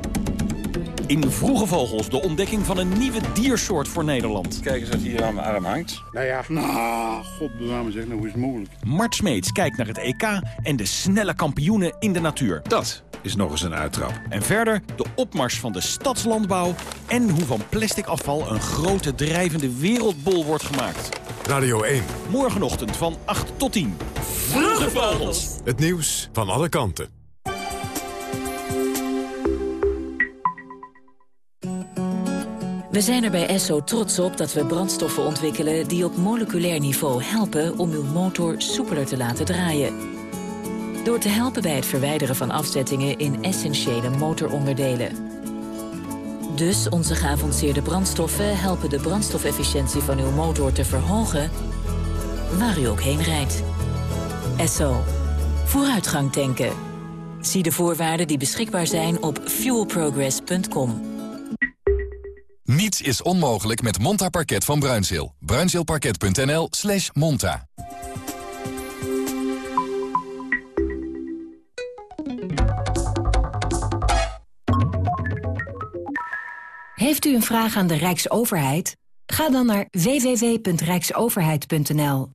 [SPEAKER 25] In Vroege Vogels de ontdekking van een nieuwe diersoort voor Nederland.
[SPEAKER 26] Kijk eens wat hier aan mijn arm hangt.
[SPEAKER 22] Nou ja, nou, god bewaar zeg, nou hoe is het mogelijk?
[SPEAKER 25] Mart Smeets kijkt naar het EK en de snelle kampioenen in de natuur.
[SPEAKER 26] Dat is nog eens een uittrap.
[SPEAKER 25] En verder de opmars van de stadslandbouw... en hoe van plastic afval een grote drijvende wereldbol wordt gemaakt.
[SPEAKER 1] Radio 1.
[SPEAKER 25] Morgenochtend van 8 tot 10. Vroege Vogels.
[SPEAKER 1] Het nieuws van alle kanten.
[SPEAKER 5] We zijn er bij Esso trots op dat we brandstoffen ontwikkelen... die op moleculair niveau helpen om uw motor soepeler te laten draaien. Door te helpen bij het verwijderen van afzettingen in essentiële motoronderdelen. Dus onze geavanceerde brandstoffen helpen de brandstofefficiëntie van uw motor te verhogen... waar u ook heen rijdt. Esso. Vooruitgang tanken. Zie de voorwaarden die beschikbaar zijn op fuelprogress.com.
[SPEAKER 27] Niets is onmogelijk met Monta Parket van Bruinzeel. Bruinzeelparket.nl slash monta.
[SPEAKER 28] Heeft u een vraag aan de Rijksoverheid? Ga dan naar www.rijksoverheid.nl.